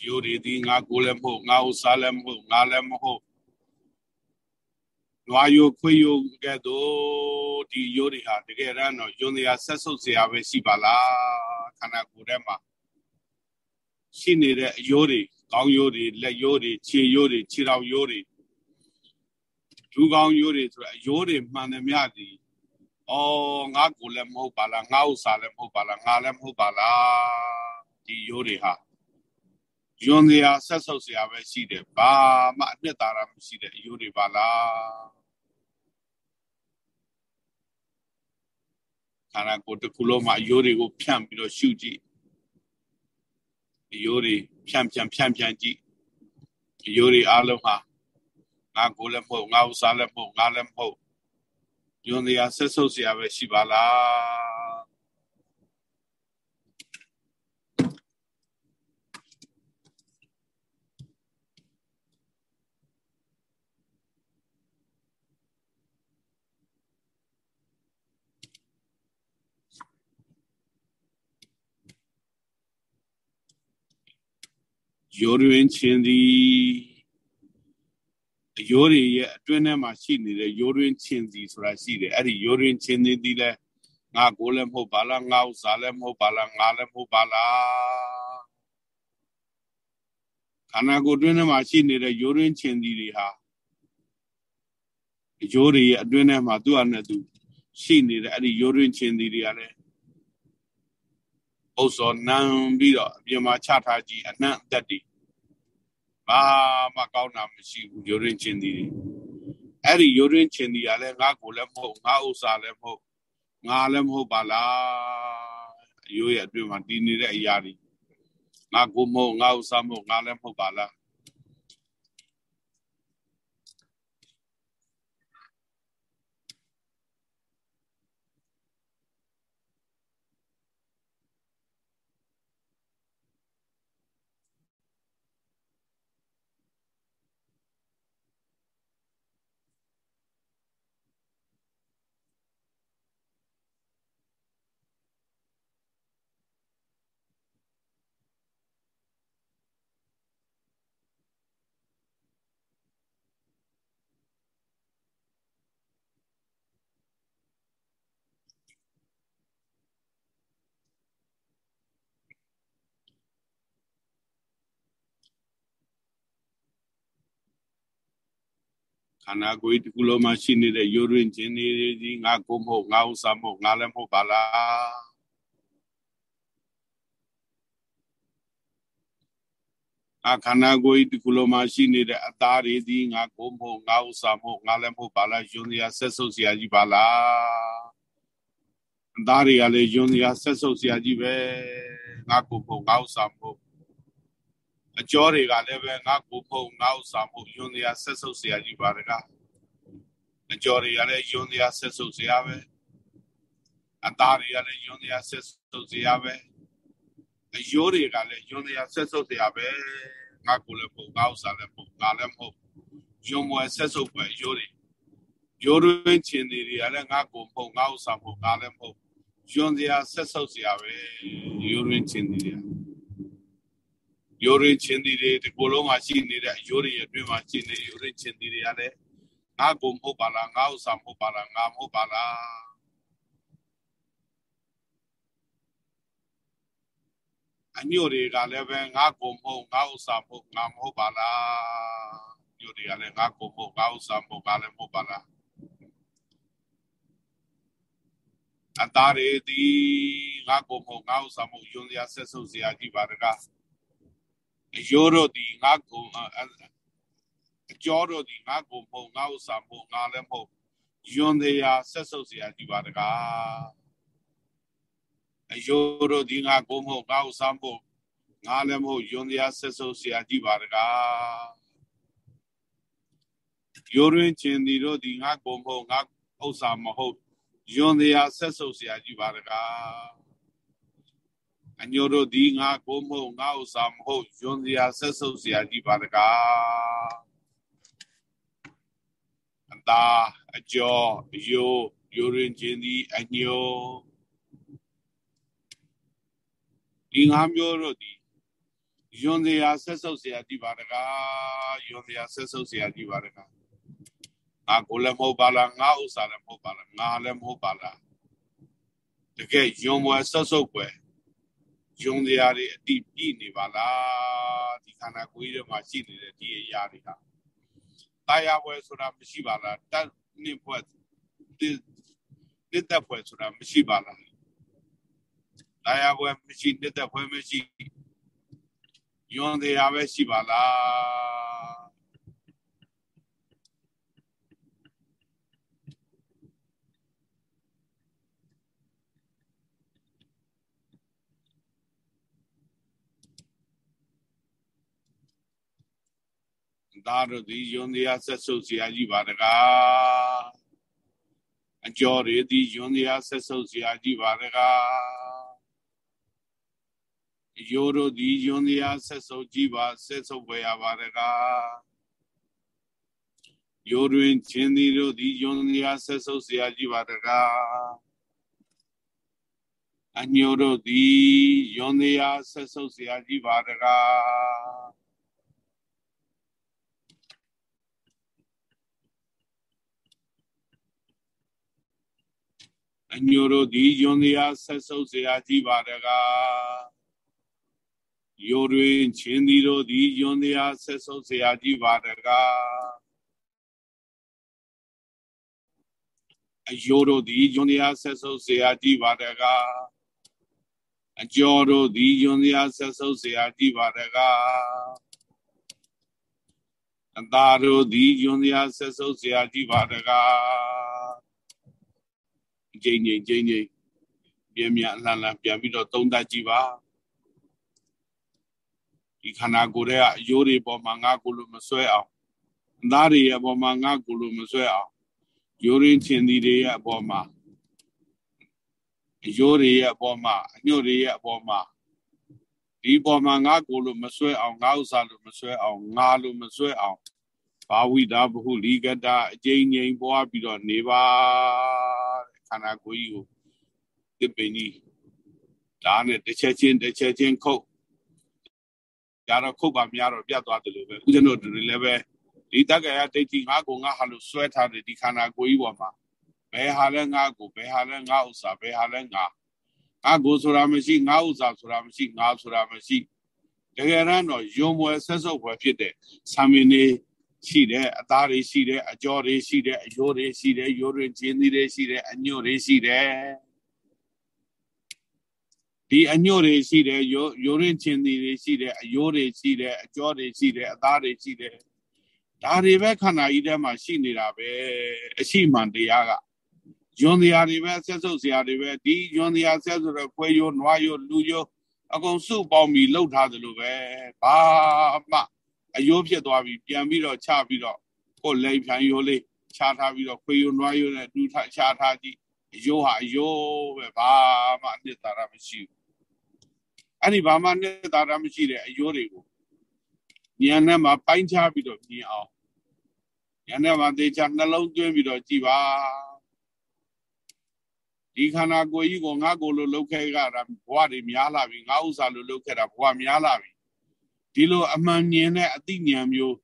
ယိုတွေဒီငါကိုလည်းမဟုတ်ငါဥစားလည်းမဟုတ်ငါလည်းမဟုတ်နွားယိုခွေယိုကဲ့သို့ဒီယိုတွေဟာတကယ်တော့ယွန်တရားဆက်ဆုပ်เสียပဲရှိပါလားခန္ဓာကိုယ်ထဲမှာရှိနေတဲ့အယိုးတွေကောင်းယိုးတွေလက်ယိုးတွေခြေယိုးတွေခြေတော်ယိုးတွေဒူးကောင်းယိုးတွေဆိုတော့အယိုးတွေမှန်တယ်မြသည်အော်ငါကိုလည်းမဟုတ်ပါလားငါဥစားလည်းမဟုတ်ပါလားငါလည်းမဟုတ်ပါလားဒီယိုးတွေဟာ ယွန်စရာဆက်ဆုပ်စရာပဲရှိတယ်ဘာမှအနှစ်သာရမရှိတဲ့အယိုးတွေပါလားခန္ဓာကိုယ်တစ်ခုလုံးမှာအယိုးတွေကိုဖြန့်ပြီးတော့ရှုကြည့်အယိုးတွေဖြန့်ဖြန့်ဖြန့်ဖြန့်ကြည့်အယိုးတွေအားလုံးဟာငါကိုယ်လည်းမဟုတ်ငါဥစားလည်းမဟုတ်ငါလည်းမဟုတ်ယွန်စရာဆက်ဆုပ်စရာပဲရှိပါလား ယောတွင်ချင်းသည်အယောတွေရဲ့အတွင်းထဲမှာရှိနေတဲ့ယောတွင်ချင်းစီဆိုတာရှိတယ်အဲ့ဒီယောတွင်ချင်းသည်ဒီလဲငါကိုလည်းမဟုတ်ပါလားငါဥစားလည်းမဟုတ်ပါလားငါလည်းမဟုတ်ပါလားခန္ဓာကိုယ်အတွင်းထဲမှာရှိနေတဲ့ယောတွင်ချင်းစီတွေဟာအယောတွေရဲ့အတွင်းထဲမှာသူ့အနဲ့သူရှိနေတဲ့အဲ့ဒီယောတွင်ချင်းစီတွေကလည်းဥစ္စောနံပြီးတော့အပြင်မှာချထားကြည့်အနှံ့အသက်တွေ ဘာမှကောင်းတာမရှိဘူးယိုရင်းချင်းဒီအဲ့ဒီယိုရင်းချင်းဒီကလည်းငါကိုလည်းမဟုတ်ငါဥစ္စာလည်းမဟုတ်ငါလည်းမဟုတ်ပါလားရိုးရအတွင်းမှာတည်နေတဲ့အရာတွေငါကိုမဟုတ်ငါဥစ္စာမဟုတ်ငါလည်းမဟုတ်ပါလား ခန္ဓာကိုယ်တစ်ခုလုံးမှာရှိနေတဲ့ရိုးရင်းခြင်းတွေဒီငါကိုမဟုတ်ငါဥစ္စာမဟုတ်ငါလည်းမဟုတ်ပါလားအခန္ဓာကိုယ်ဒီကုလုံးမှာရှိနေတဲ့အသားတွေဒီငါကိုမဟုတ်ငါဥစ္စာမဟုတ်ငါလည်းမဟုတ်ပါလားယွန်းစရာဆက်ဆုပ်စရာကြီးပါလားအသားတွေကလည်းယွန်းစရာဆက်ဆုပ်စရာကြီးပဲငါကိုမဟုတ်ငါဥစ္စာမဟုတ် အကျော်တွေကလည်းပဲငါကိုမဟုတ်ငါဥစ္စာမဟုတ်ယွန်းစရာဆက်ဆုပ်စရာကြီးပါတကားအကျော်တွေကလည်းယွန်းစရာဆက်ဆုပ်စရာပဲအသားတွေကလည်းယွန်းစရာဆက်ဆုပ်စရာပဲအယိုးတွေကလည်းယွန်းတရားဆက်ဆုပ်တရားပဲငါကိုလည်းမဟုတ်ငါဥစ္စာလည်းမဟုတ်ငါလည်းမဟုတ်ယွန်းမွယ်ဆက်ဆုပ်ပဲယိုးတွေယိုးတွင်းချင်းတွေတွေကလည်းငါကိုမဟုတ်ငါဥစ္စာမဟုတ်ငါလည်းမဟုတ်ယွန်းတရားဆက်ဆုပ်စရာပဲယိုးတွင်းချင်းတွေ ယိုးတွင်းချင်းတွေဒီကိုလုံးမှာရှိနေတဲ့အယိုးတွေအတွင်းမှာရှိနေယိုးတွင်းချင်းတွေကလည်းငါကိုမဟုတ်ပါလားငါဥစ္စာမဟုတ်ပါလားငါမဟုတ်ပါလားအညို့တွေကလည်းပဲငါကိုမဟုတ်ငါဥစ္စာမဟုတ်ငါမဟုတ်ပါလားညို့တွေကလည်းငါကိုမဟုတ်ငါဥစ္စာမဟုတ်ငါလည်းမဟုတ်ပါလားအသားတွေဒီငါကိုမဟုတ်ငါဥစ္စာမဟုတ်ယွန်းစရာဆက်ဆုပ်စရာကြည့်ပါတကား အယောတို့ဒီငါကိုအကျော်တို့ဒီငါကိုမဟုတ်ငါဥစ္စာမဟုတ်ငါလည်းမဟုတ်ယွန်းစရာဆက်ဆုပ်စရာကြည့်ပါတကားအယောတို့ဒီငါကိုမဟုတ်ငါဥစားဖို့ငါလည်းမဟုတ်ယွန်တရားဆက်ဆုပ်ဆရာကြည့်ပါတကားယောရင်းချင်းဒီတို့ဒီငါကိုမဟုတ်ငါဥစားမဟုတ်ယွန်တရားဆက်ဆုပ်ဆရာကြည့်ပါတကား အညိုတို့ဒီငါကိုမဟုတ်ငါဥစားမဟုတ်ယွန်တရားဆက်ဆုပ်ဆရာကြည့်ပါတကားအတာအကျော်ယိုယောရင်းချင်းဒီအညိုဒီငါမျိုးတို့ဒီယွန်စရာဆက်ဆုပ်စရာကြည့်ပါတကားယွန်စရာဆက်ဆုပ်စရာကြည့်ပါတကားငါကိုလည်းမဟုတ်ပါလားငါဥစ္စာလည်းမဟုတ်ပါလားငါလည်းမဟုတ်ပါလားတကယ်ယွန်ဘွယ်ဆုပ်ဆုပ်ွယ် ယွန်စရာတွေအတိပြည့်နေပါလားဒီခန္ဓာကိုယ်ကြီးထဲမှာရှိနေတဲ့ဒီအရာတွေဟာတာယာဘွယ်ဆိုတာမရှိပါလားတတ်နှစ်ဘွယ်တစ်သက်ဘွယ်ဆိုတာမရှိပါလားတာယာဘွယ်မရှိနှစ်သက်ဘွယ်မရှိယွန်တရားပဲရှိပါလား ဒါတို့ဒီယွန်တရားဆက်ဆုပ်စရာကြီးပါတကားအကျော်တွေဒီယွန်တရားဆက်ဆုပ်စရာကြီးပါတကားရိုးတို့ဒီယွန်တရားဆက်ဆုပ်ကြည့်ပါဆက်ဆုပ်ဝယ်ရပါတကားရိုးတွင်ချင်းသည်တို့ဒီယွန်တရားဆက်ဆုပ်စရာကြည့်ပါတကားအညိုတို့ဒီယွန်တရားဆက်ဆုပ်စရာကြည့်ပါတကား အညိုတို့ဒီယွန်တရားဆက်ဆုပ်စရာကြည့်ပါတကားယိုတွင်ချင်းသည်တို့သည်ယွန်တရားဆက်ဆုပ်เสียကြည့်ပါတကားအယိုတို့သည်ယွန်တရားဆက်ဆုပ်เสียကြည့်ပါတကားအကျော်တို့သည်ယွန်တရားဆက်ဆုပ်เสียကြည့်ပါတကားအသာတို့သည်ယွန်တရားဆက်ဆုပ်เสียကြည့်ပါတကား ကြိမ်ကြိမ်ကြိမ်ကြိမ်ပြင်းပြအလှန်လှန်ပြန်ပြီးတော့သုံးသပ်ကြည့်ပါဒီခန္ဓာကိုယ်ရဲ့အယိုးတွေပေါ်မှာငါကိုလိုမဆွဲအောင်အသားတွေရဲ့ပေါ်မှာငါကိုလိုမဆွဲအောင်ယိုးရင်းချင်းဒီတွေရဲ့အပေါ်မှာအယိုးတွေရဲ့အပေါ်မှာအညွတ်တွေရဲ့အပေါ်မှာဒီပေါ်မှာငါကိုလိုမဆွဲအောင်ငါဥစ္စာလိုမဆွဲအောင်ငါလိုမဆွဲအောင်ဘာဝိတာဘဟုလီကတာအကျဉ်းငိမ်ပွားပြီးတော့နေပါ ခန္ဓာကိုယ်ကြီးကိုဒီပင်ကြီးဒါနဲ့တစ်ချက်ချင်းတစ်ချက်ချင်းခုတ်ဒါတော့ခုတ်ပါများတော့ပြတ်သွားတယ်လို့ပဲဦးဇင်းတို့တွေလည်းပဲဒီတက္ကရာဒိဋ္ဌိငါကိုငါဟာလို့ဆွဲထားတယ်ဒီခန္ဓာကိုယ်ကြီးပေါ်မှာဘယ်ဟာလဲငါကိုဘယ်ဟာလဲငါဥစ္စာဘယ်ဟာလဲငါငါကိုဆိုတာမရှိငါဥစ္စာဆိုတာမရှိငါဆိုတာမရှိတကယ်တော့ယုံမွယ်ဆက်စုပ်ဖွယ်ဖြစ်တဲ့ဆံမင်းနေ ရှိတယ်အသားတွေရှိတယ်အကြောတွေရှိတယ်အယိုးတွေရှိတယ်ယိုးတွေကျင်းသီးတွေရှိတယ်အညွတ်တွေရှိတယ်ဒီအညို့တွေရှိတယ်ရိုးရိုးရင်းချင်းတွေရှိတယ်အယိုးတွေရှိတယ်အကြောတွေရှိတယ်အသားတွေရှိတယ်ဒါတွေပဲခန္ဓာကြီးထဲမှာရှိနေတာပဲအရှိမှန်တရားကယွန်တရားတွေပဲဆက်စုပ်စရာတွေပဲဒီယွန်တရားဆက်ဆိုတော့ခွဲရိုးနွားရိုးလူရိုးအကုန်စုပေါင်းပြီးလှုပ်ထားသလိုပဲဘာမှ အယိုးဖြစ်သွားပြီးပြန်ပြီးတော့ချပြီးတော့ကိုယ်လိမ်ဖြန်ရိုးလေးချထားပြီးတော့ခွေရိုးနွားရိုးနဲ့တူးထားချထားကြည့်အယိုးဟာအယိုးပဲဘာမှအနှစ်သာရမရှိဘူးအဲ့ဒီဘာမှနဲ့တာတာမရှိတဲ့အယိုးတွေကိုဉာဏ်နဲ့မှပိုင်းခြားပြီးတော့မြင်အောင်ဉာဏ်နဲ့မှသေချာနှလုံးသွင်းပြီးတော့ကြည်ပါဒီခန္ဓာကိုယ်ကြီးကိုငါကိုယ်လိုလှုပ်ခဲကြတာဘဝတွေများလာပြီငါဥစ္စာလိုလှုပ်ခဲတာဘဝများလာပြီ ဒီလိုအမှန်မြင်တဲ့အသိဉာဏ်မျိုး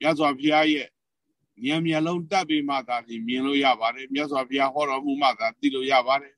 မြတ်စွာဘုရားရဲ့ဉာဏ်မျက်လုံးတက်ပြီးမှသာဒီမြင်လို့ရပါတယ်မြတ်စွာဘုရားဟောတော်မူမှသာသိလို့ရပါတယ်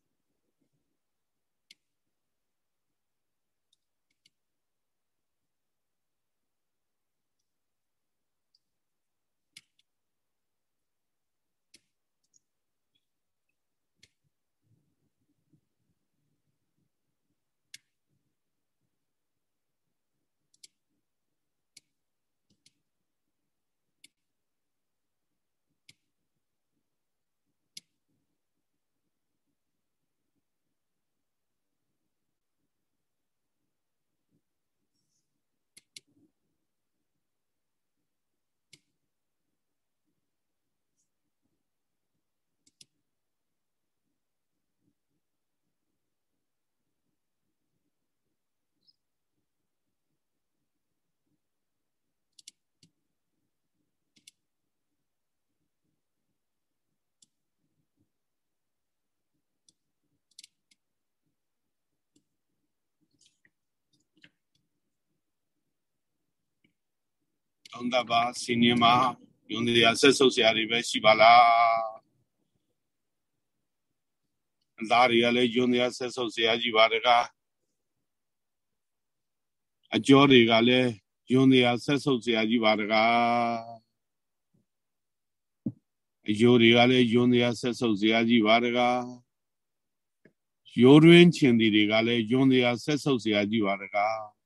သုံးသပ်ပါစီနီမှာယွန်တရားဆက်ဆုပ်စရာတွေပဲရှိပါလားအသားတွေကလည်းယွန်တရားဆက်ဆုပ်စရာကြီးပါတကားအကျော်တွေကလည်းယွန်တရားဆက်ဆုပ်စရာကြီးပါတကားအယိုးတွေကလည်းယွန်တရားဆက်ဆုပ်စရာကြီးပါတကားရိုးတွင်းချင်တီတွေကလည်းယွန်တရားဆက်ဆုပ်စရာကြီးပါတကား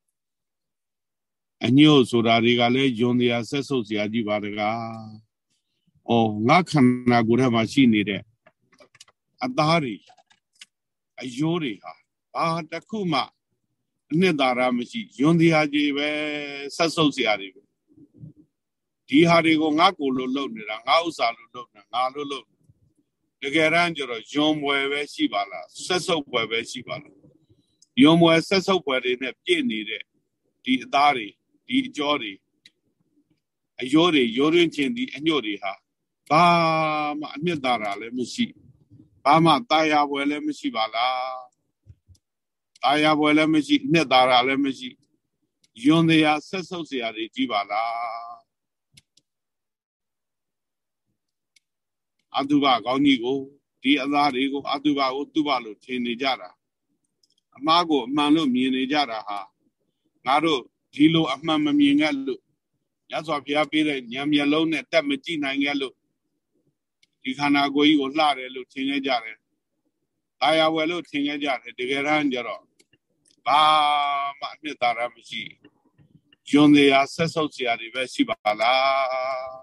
အညို့ဆိုတာတွေကလည်းယွန်တရားဆက်ဆုပ်စရာကြီးပါတကား။အော်ငါခန္ဓာကိုယ်ထဲမှာရှိနေတဲ့အသားတွေအယိုးတွေဟာဘာတစ်ခုမှအနှစ်သာရမရှိယွန်တရားကြီးပဲဆက်ဆုပ်စရာတွေပဲဒီဟာတွေကိုငါကိုယ်လို့လုပ်နေတာငါဥစ္စာလို့လုပ်နေတာငါလို့လုပ်တကယ်တမ်းကျတော့ယွန်မွယ်ပဲရှိပါလားဆက်ဆုပ်ပွဲပဲရှိပါလားယွန်မွယ်ဆက်ဆုပ်ပွဲတွေနဲ့ပြည့်နေတဲ့ဒီအသားတွေ ဒီအကျော်တွေအယိုးတွေရိုးရင်းချင်းဒီအညွတ်တွေဟာဘာမှအနှစ်သာရလည်းမရှိဘာမှတာယာပွဲလည်းမရှိပါလားတာယာပွဲလည်းမရှိအနှစ်သာရလည်းမရှိယွန်တရားဆက်ဆုပ်เสียတွေကြီးပါလားအတုပကောင်းကြီးကိုဒီအသားတွေကိုအတုပကိုတုပလို့ထင်နေကြတာအမားကိုအမှန်လို့မြင်နေကြတာဟာငါတို့ ဒီလိုအမှန်မမြင်ခဲ့လို့ရသော်ဘုရားပေးတဲ့ဉာဏ်မျက်လုံးနဲ့တက်မကြည့်နိုင်ခဲ့လို့ဒီခန္ဓာကိုယ်ကြီးကိုလှတယ်လို့ထင်ခဲ့ကြတယ်။တာယာဝယ်လို့ထင်ခဲ့ကြတယ်တကယ်တမ်းကျတော့ဘာမှအနှစ်သာရမရှိ။ယွန်တရားဆက်ဆုပ်စရာတွေပဲရှိပါလား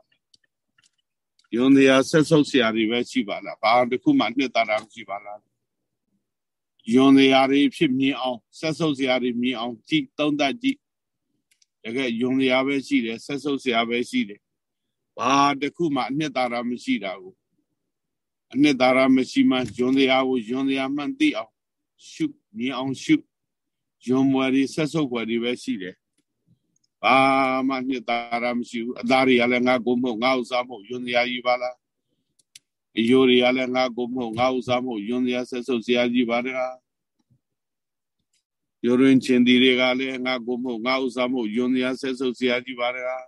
။ယွန်တရားဆက်ဆုပ်စရာတွေပဲရှိပါလား။ဘာတစ်ခုမှအနှစ်သာရမရှိပါလား။ယွန်တရားတွေဖြစ်မြင်အောင်ဆက်ဆုပ်စရာတွေမြင်အောင်ကြည့်သုံးသပ်ကြည့် တကယ်ယုံတရားပဲရှိတယ်ဆက်ဆုပ်စရာပဲရှိတယ်ဘာတခုမှအနှစ်သာရမရှိတာကိုအနှစ်သာရမရှိမှယုံတရားကိုယုံတရားမှန်သိအောင်ရှုမြင်အောင်ရှုယုံမွယ်တွေဆက်ဆုပ်ွယ်တွေပဲရှိတယ်ဘာမှနှစ်သာရမရှိဘူးအသားတွေကလည်းငါကိုမဟုတ်ငါဥစားမဟုတ်ယွန်တရားကြီးပါလားအယိုးတွေကလည်းငါကိုမဟုတ်ငါဥစားမဟုတ်ယွန်တရားဆက်ဆုပ်စရာကြီးပါလား ယိုရင်ချင်းဒီတွေကလည်းငါကိုမဟုတ်ငါဥစားမဟုတ်ယွန်တရားဆက်ဆုပ်စရာကြီးပါလား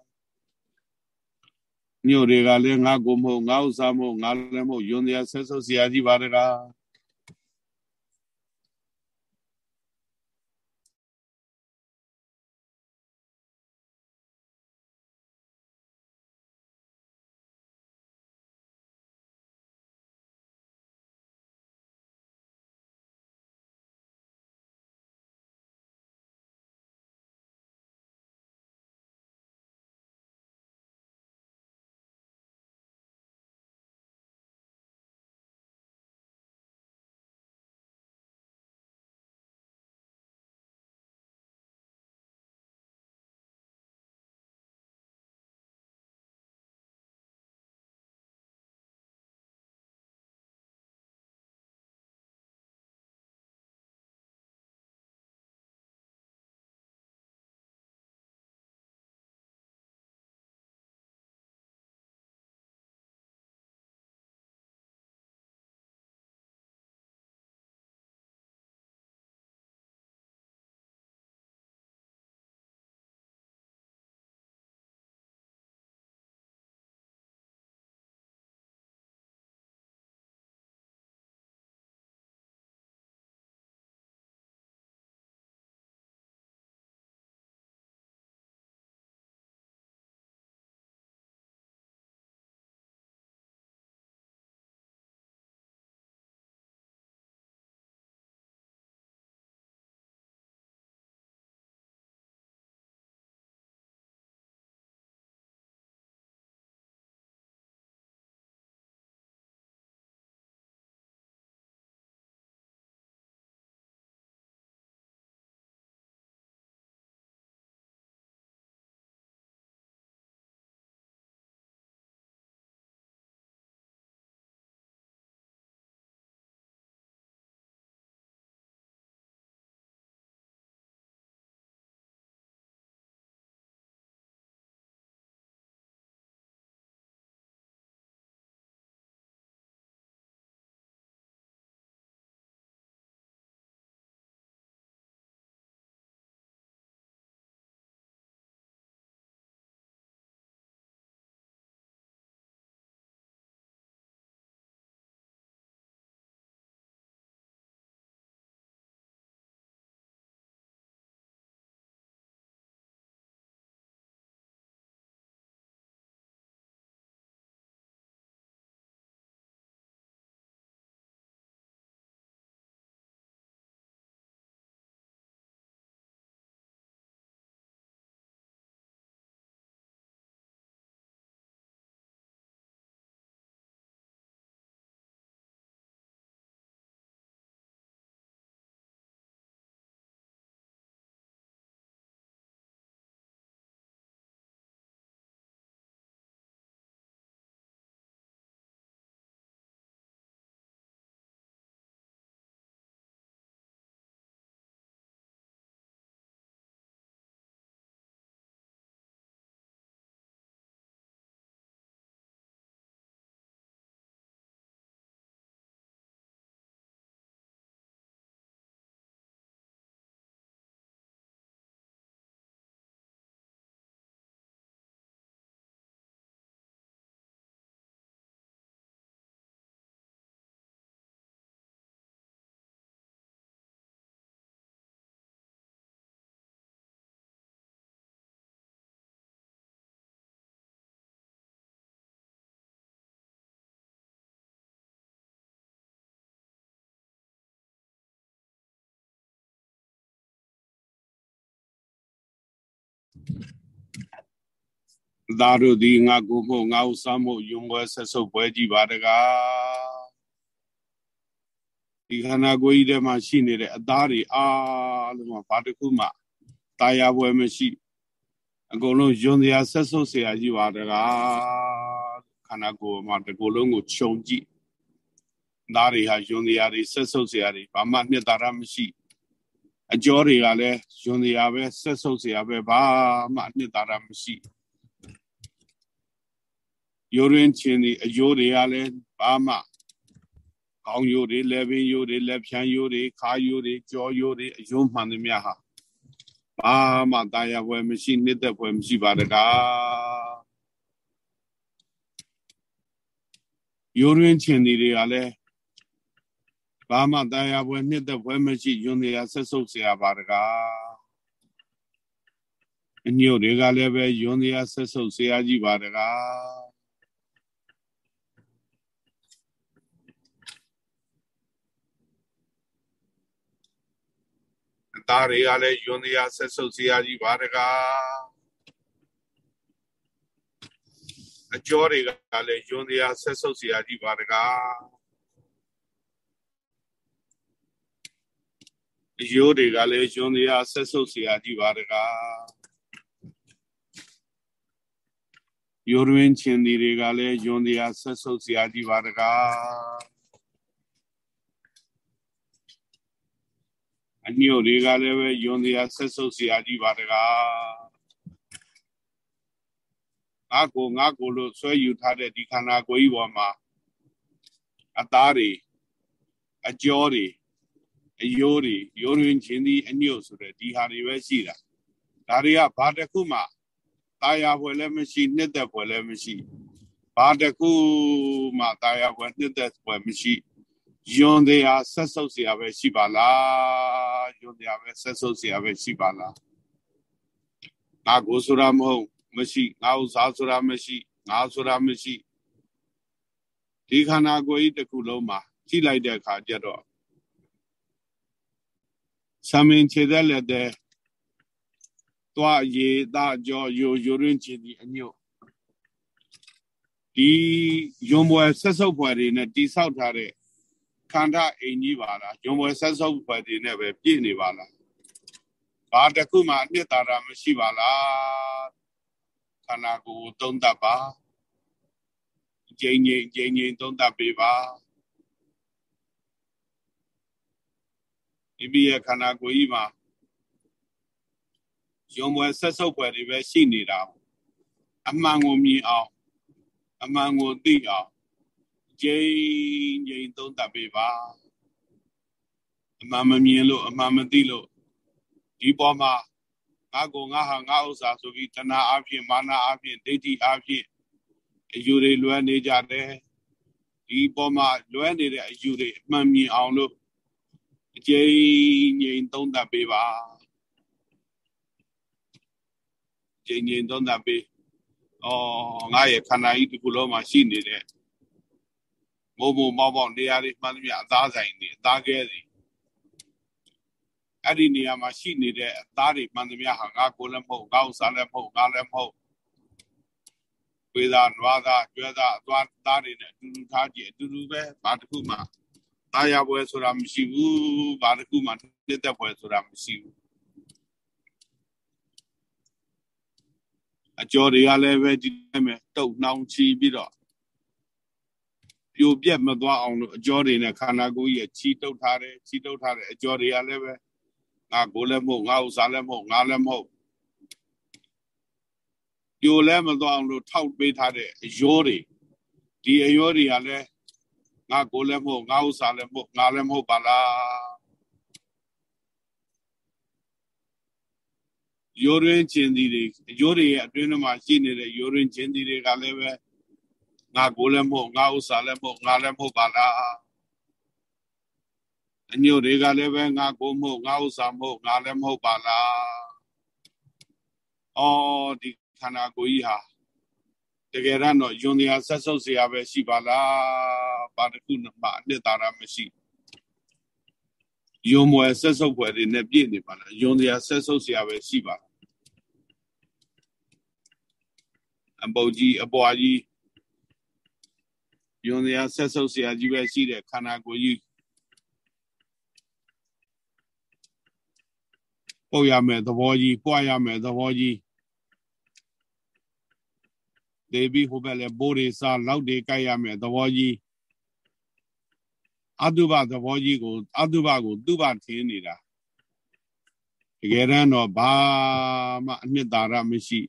ညို့တွေကလည်းငါကိုမဟုတ်ငါဥစားမဟုတ်ငါလည်းမဟုတ်ယွန်တရားဆက်ဆုပ်စရာကြီးပါလား သာတို့သည်ငါကိုမှုငါဥစားမှုယုံပွဲဆက်ဆုပ်ပွဲကြည့်ပါတကားဒီခန္ဓာကိုယ်ကြီးထဲမှာရှိနေတဲ့အသားတွေအားလုံးမှာဘာတစ်ခုမှတာယာပွဲမရှိအကုန်လုံးယွန်တရားဆက်ဆုပ်เสียကြီးပါတကားခန္ဓာကိုယ်မှာတစ်ကိုယ်လုံးကိုခြုံကြည့်သားတွေဟာယွန်တရားတွေဆက်ဆုပ်เสียတွေဘာမှနှစ်သာရမရှိ အကျော်တွေကလည်းယွန်စရာပဲဆက်ဆုပ်စရာပဲဘာမှအနှစ်သာရမရှိယိုရင်းချင်းဒီအယိုးတွေကလည်းဘာမှကောင်းယိုးတွေလက်ပင်ယိုးတွေလက်ဖြန်းယိုးတွေခါယိုးတွေကြောယိုးတွေအယိုးမှန်သမျှဟာဘာမှတာယာပွဲမရှိနှစ်သက်ပွဲမရှိပါတကားယိုရင်းချင်းဒီတွေကလည်း ဘာမှတာယာပွဲနှစ်သက်ပွဲမရှိယွန်းတရားဆက်ဆုပ်เสียပါတကားအညို့တွေကလည်းပဲယွန်းတရားဆက်ဆုပ်เสียကြည့်ပါတကားသားတွေကလည်းယွန်တရားဆက်ဆုပ်စရာကြီးပါတကားအကျော်တွေကလည်းယွန်တရားဆက်ဆုပ်စရာကြီးပါတကား အယိုးတွေကလည်းယွန်တရားဆက်ဆုပ်စရာကြီးပါတကားယောရင်းချင်းတွေကလည်းယွန်တရားဆက်ဆုပ်စရာကြီးပါတကားအညို့တွေကလည်းပဲယွန်တရားဆက်ဆုပ်เสียကြီးပါတကားငါကိုငါကိုလို့ဆွဲယူထားတဲ့ဒီခန္ဓာကိုယ်ကြီးပေါ်မှာအသားတွေအကျော်တွေ အယိုးတွေရိုးရင်းချင်းဒီအညို့ဆိုတဲ့ဒီဟာတွေပဲရှိတာဒါတွေကဘာတစ်ခုမှတာယာဖွယ်လည်းမရှိနှစ်သက်ဖွယ်လည်းမရှိဘာတစ်ခုမှတာယာဖွယ်နှစ်သက်ဖွယ်မရှိယွန်တရားဆက်ဆုပ်เสียပဲရှိပါလားယွန်တရားပဲဆက်ဆုပ်เสียပဲရှိပါလားငါကိုဆိုတာမဟုတ်မရှိငါဥစားဆိုတာမရှိငါဆိုတာမရှိဒီခန္ဓာကိုယ်ကြီးတစ်ခုလုံးမှာကြည့်လိုက်တဲ့အခါကျတော့ သမင်ခြေသက်လက်တဲ့သွားရေသားကြောယိုယိုရင်းချင်ဒီအညွတ်ဒီယွန်ပွဲဆက်ဆုပ်ပွဲတွေနဲ့တိဆောက်ထားတဲ့ခန္ဓာအိမ်ကြီးပါလားယုံပွဲဆက်ဆုပ်ဖွယ်တွေနဲ့ပဲပြည့်နေပါလားဘာတခုမှအနှစ်သာရမရှိပါလားခန္ဓာကိုယ်သုံးသပ်ပါကျင်းငိမ့်ကျင်းငိမ့်သုံးသပ်ပေးပါ ဒီပြည့်ခန္ဓာကိုယ်ကြီးမှာယုံပွဲဆက်ဆုပ်ဖွယ်တွေပဲရှိနေတာအမှန်ကိုမြင်အောင်အမှန်ကိုသိအောင်ကျိန်ကျိန်သုံးသပ်ပေးပါအမှန်မမြင်လို့အမှန်မသိလို့ဒီပေါ်မှာငါကိုငါဟာငါဥစ္စာဆိုပြီးတဏှာအဖြစ်မာနအဖြစ်ဒိဋ္ဌိအဖြစ်အယူတွေလွဲနေကြတယ်ဒီပေါ်မှာလွဲနေတဲ့အယူတွေအမှန်မြင်အောင်လို့ အကျိန်ငိန်သုံးသပ်ပေးပါကျိန်ငိန်သုံးသပ်ပေးဩငါရဲ့ခန္ဓာကြီးဒီခုလုံးမှာရှိနေတဲ့မိုးမိုးမောက်မောက်နေရာတွေမှန်သမျှအသားဆိုင်တွေအသားကဲတွေအဲ့ဒီနေရာမှာရှိနေတဲ့အသားတွေမှန်သမျှဟာငါကိုလည်းမဟုတ်ငါဥစားလည်းမဟုတ်ငါလည်းမဟုတ်ဝေသာနွားသားကျွဲသားအသွားသားတွေနဲ့အတူတူထားကြည့်အတူတူပဲဘာတစ်ခုမှ တာယာပွဲဆိုတာမရှိဘူးဘာတစ်ခုမှတက်သက်ပွဲဆိုတာမရှိဘူးအကျော်တွေကလည်းပဲဒီမဲ့တုတ်နှောင်းချီပြီးတော့ပြိုပြက်မသွားအောင်လို့အကျော်တွေနဲ့ခန္ဓာကိုယ်ကြီးချီတုပ်ထားတယ်ချီတုပ်ထားတယ်အကျော်တွေကလည်းပဲငါကိုယ်လည်းမဟုတ်ငါဥစားလည်းမဟုတ်ငါလည်းမဟုတ်ပြိုလည်းမသွားအောင်လို့ထောက်ပေးထားတဲ့အယောတွေဒီအယောတွေကလည်း ငါကိုယ်လည်းမဟုတ်ငါဥစားလည်းမဟုတ်ငါလည်းမဟုတ်ပါလားယောရင်းချင်းဒီတွေယောတွေရဲ့အတွင်းထဲမှာရှိနေတဲ့ယောရင်းချင်းဒီတွေကလည်းပဲငါကိုလည်းမဟုတ်ငါဥစ္စာလည်းမဟုတ်ငါလည်းမဟုတ်ပါလားအညို့တွေကလည်းပဲငါကိုမဟုတ်ငါဥစ္စာမဟုတ်ငါလည်းမဟုတ်ပါလားအော်ဒီခန္ဓာကိုယ်ကြီးဟာ တကယ်တော့ယွန်တရားဆက်ဆုပ်เสียပဲရှိပါလားဘာတစ်ခုမှအနှစ်သာရမရှိယွန်မွယ်ဆက်ဆုပ်ွယ်တွေနဲ့ပြည့်နေပါလားယွန်တရားဆက်ဆုပ်เสียပဲရှိပါ အပုတ်ကြီးအပွားကြီးယွန်စရာဆက်ဆုပ်စရာကြီးပဲရှိတဲ့ခန္ဓာကိုယ်ကြီးပုတ်ရမယ်သဘောကြီးပွားရမယ်သဘောကြီး ဒေဘီဟိုဘက်လဲဘိုးတွေစားလောက်တွေကြိုက်ရမယ်သဘောကြီးအတုပသဘောကြီးကိုအတုပကိုသူပထင်းနေတာတကယ်တမ်းတော့ဘာမှအနှစ်သာရမရှိ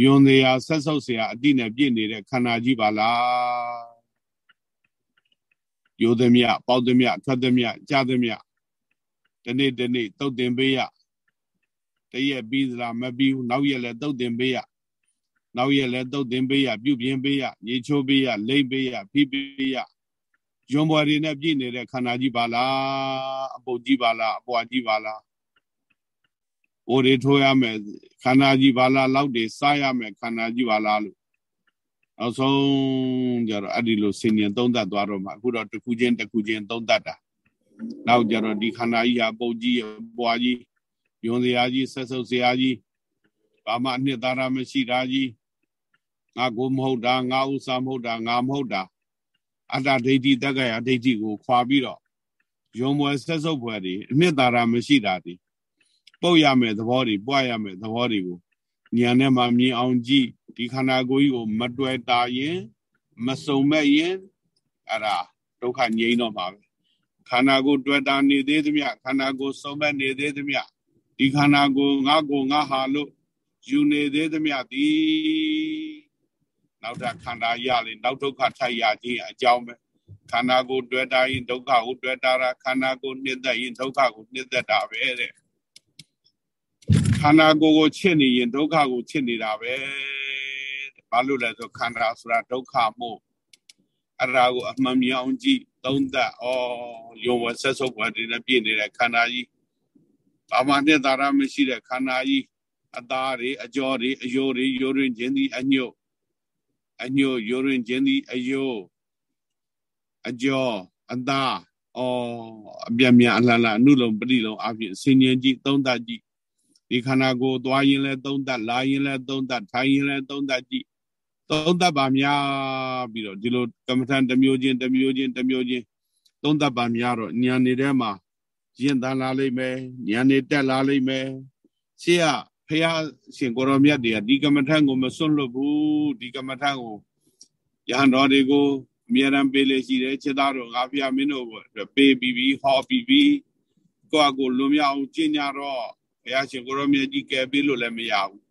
ယွန်တရားဆက်ဆုပ်เสียအတိနဲ့ပြည့်နေတဲ့ခန္ဓာကြီးပါလားယိုသမျှပေါက်သမျှထွက်သမျှကြားသမျှဒီနေ့ဒီနေ့တုတ်တင်ပေးရတရက်ပြီးသလားမပြီးဘူးနောက်ရက်လည်းတုတ်တင်ပေးရ နောက်ရက်လည်းတုတ်တင်ပေးရပြုတ်ပြင်းပေးရရေချိုးပေးရလိမ့်ပေးရဖိပေးရယွန်ဘွယ်တွေနဲ့ပြည့်နေတဲ့ခန္ဓာကြီးပါလားအပုတ်ကြီးပါလားအပွားကြီးပါလား။ိုတွေထိုးရမယ်ခန္ဓာကြီးပါလားလောက်တွေစားရမယ်ခန္ဓာကြီးပါလားလို့နောက်ဆုံးကြတော့အဲ့ဒီလိုဆင်ញင်သုံးသပ်သွားတော့မှအခုတော့တစ်ခုချင်းတစ်ခုချင်းသုံးသပ်တာနောက်ကြတော့ဒီခန္ဓာကြီးဟာပုတ်ကြီးပွားကြီးယွန်စရာကြီးဆက်ဆုပ်စရာကြီးဘာမှအနှစ်သာရမရှိတာကြီး ငါကိုမဟုတ်တာငါဥစ္စာမဟုတ်တာငါမဟုတ်တာအတ္တဒိဋ္ဌိတက္ကရာဒိဋ္ဌိကိုခွာပြီးတော့ယုံပွဲဆက်ဆုပ်ပွဲတွေအနှစ်သာရမရှိတာဒီပုတ်ရမယ်သဘောတွေပွားရမယ်သဘောတွေကိုဉာဏ်နဲ့မှမြင်အောင်ကြည့်ဒီခန္ဓာကိုယ်ကြီးကိုမတွယ်တာရင်မစုံမဲ့ရင်အဲ့ဒါဒုက္ခငြိမ်းတော့မှာပဲခန္ဓာကိုယ်တွေ့တာနေသေးသမျှခန္ဓာကိုယ်စုံမဲ့နေသေးသမျှဒီခန္ဓာကိုယ်ငါကိုငါဟာလို့ယူနေသေးသမျှဒီ နောက်ထပ်ခန္ဓာရလေနောက်ဒုက္ခထိုက်ရခြင်းအကြောင်းပဲခန္ဓာကိုယ်တွေ့တာရင်ဒုက္ခကိုတွေ့တာခန္ဓာကိုယ်နှစ်သက်ရင်ဒုက္ခကိုနှစ်သက်တာပဲတဲ့ခန္ဓာကိုယ်ကိုချစ်နေရင်ဒုက္ခကိုချစ်နေတာပဲဘာလို့လဲဆိုခန္ဓာဆိုတာဒုက္ခမို့အဲ့ဒါကိုအမှန်မြောင်ကြည့်သုံးသပ်ဩယောဝဆက်ဆုပ်ွယ်တွေနဲ့ပြည့်နေတဲ့ခန္ဓာကြီးဘာမှနဲ့သာရမရှိတဲ့ခန္ဓာကြီးအသားတွေအကြောတွေအယိုးတွေယိုးရင်ခြင်းသည်အညွတ် အညွတ်ယိုးရင်ခြင်းသည်အယိုးအကြောအသားဩအပြမြအလှလှအနုလုံးပရိလုံးအပြင်ဆင်ញင်ကြည့်သုံးသပ်ကြည့်ဒီခန္ဓာကိုယ်သွားရင်လည်းသုံးသပ်လာရင်လည်းသုံးသပ်ထိုင်ရင်လည်းသုံးသပ်ကြည့်သုံးသပ်ပါများပြီးတော့ဒီလိုကမ္မထန်တစ်မျိုးချင်းတစ်မျိုးချင်းတစ်မျိုးချင်းသုံးသပ်ပါများတော့ဉာဏ်နေထဲမှာရင့်တန်လာလိမ့်မယ်ဉာဏ်နေတက်လာလိမ့်မယ်ရှေ့က ဖះရှင်ကိုရောမြတ်တွေကဒီကမ္မထန်ကိုမစွန့်လွတ်ဘူးဒီကမ္မထန်ကိုယဟန်တော်တွေကိုအမြဲတမ်းပေးလေရှိတယ်ခြေသားတော်ငါဖះမင်းတို့ပေးပြီးပြီးဟောပြီးပြီးကိုယ့်အကိုလွန်မြောက်အောင်ကျင့်ကြတော့ဘုရားရှင်ကိုရောမြတ်ကြီးကယ်ပေးလို့လည်းမရဘူး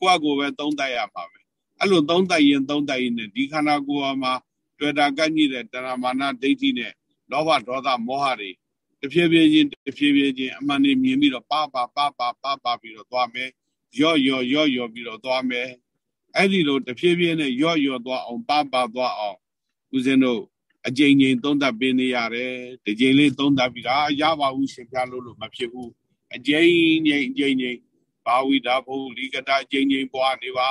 ကိုယ့်အကိုပဲသုံးတတ်ရမှာပဲအဲ့လိုသုံးတတ်ရင်သုံးတတ်ရင်ဒီခန္ဓာကိုယ်မှာတွေ့တာကန့်ကြီးတဲ့တဏမာနဒိဋ္ဌိနဲ့လောဘဒေါသမောဟတွေ တဖြည်းဖြည်းချင်းတဖြည်းဖြည်းချင်းအမှန်နေမြင်ပြီးတော့ပါပါပါပါပါပါပြီးတော့သွားမယ်ရော့ရော့ရော့ရော့ပြီးတော့သွားမယ်အဲ့ဒီလိုတဖြည်းဖြည်းနဲ့ရော့ရော့သွားအောင်ပါပါသွားအောင်ဦးဇင်းတို့အကြိမ်ကြိမ်သုံးသပ်ပေးနေရတယ်ဒီကြိမ်လေးသုံးသပ်ပြီးတာရပါဘူးရှင်ပြလို့လို့မဖြစ်ဘူးအကျဉ်းငိမ့်အကျဉ်းငိမ့်ဘာဝိတာဘုလိကတအကျဉ်းငိမ့်ပွားနေပါ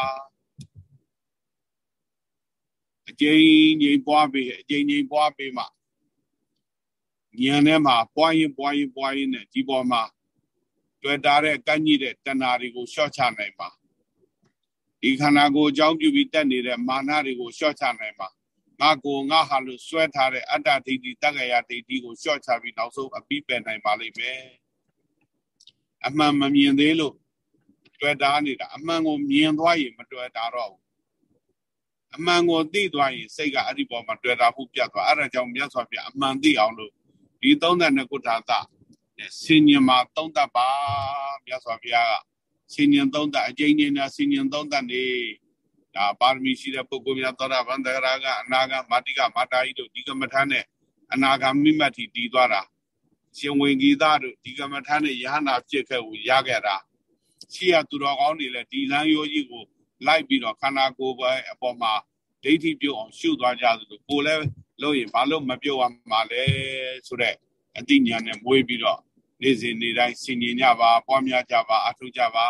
အကျဉ်းငိမ့်ပွားပြီးအကျဉ်းငိမ့်ပွားပြီးမှ ဉာဏ်ထဲမှာပွားရင်ပွားရင်ပွားရင်နဲ့ဒီပေါ်မှာတွေ့တာတဲ့ကန့်ကြီးတဲ့တဏှာတွေကိုရှော့ချနိုင်ပါဒီခန္ဓာကိုယ်အကြောင်းပြုပြီးတက်နေတဲ့မာနတွေကိုရှော့ချနိုင်ပါငါကိုငါဟာလို့စွဲထားတဲ့အတ္တဒိဋ္ဌိတက္ကရာဒိဋ္ဌိကိုရှော့ချပြီးနောက်ဆုံးအပြီးပယ်နိုင်ပါလိမ့်မယ်အမှန်မမြင်သေးလို့တွေ့တာနေတာအမှန်ကိုမြင်သွားရင်မတွေ့တာတော့ဘူးအမှန်ကိုသိသွားရင်စိတ်ကအဲ့ဒီပေါ်မှာတွေ့တာမှုပြတ်သွားအဲ့ဒါကြောင့်မြတ်စွာဘုရားအမှန်သိအောင်လို့ ဒီ32ခုထာသဆင်ញင်မှာသုံးတတ်ပါမြတ်စွာဘုရားကဆင်ញင်သုံးတတ်အကျဉ်းချင်းနဲ့ဆင်ញင်သုံးတတ်နေဒါပါရမီရှိတဲ့ပုဂ္ဂိုလ်များသောတာပန်တဂရာကအနာဂမာတိကမာတာဟိတို့ဒီကမ္မထာနဲ့အနာဂါမိမတ်တီတည်သွားတာရှင်ဝင်ကြီးသားတို့ဒီကမ္မထာနဲ့ယဟနာဖြစ်ခဲ့ကိုရခဲ့တာရှိရသူတော်ကောင်းတွေလည်းဒီလမ်းရိုးကြီးကိုလိုက်ပြီးတော့ခန္ဓာကိုယ်ပဲအပေါ်မှာဒိဋ္ဌိပြုတ်အောင်ရှုသွားကြသလိုကိုယ်လည်း လို့ရင်ဘာလို့မပြုတ်ရမှာလဲဆိုတော့အတိညာနဲ့မွေးပြီးတော့နေ့စဉ်နေ့တိုင်းဆင်ញင်ကြပါပွားများကြပါအထုကြပါ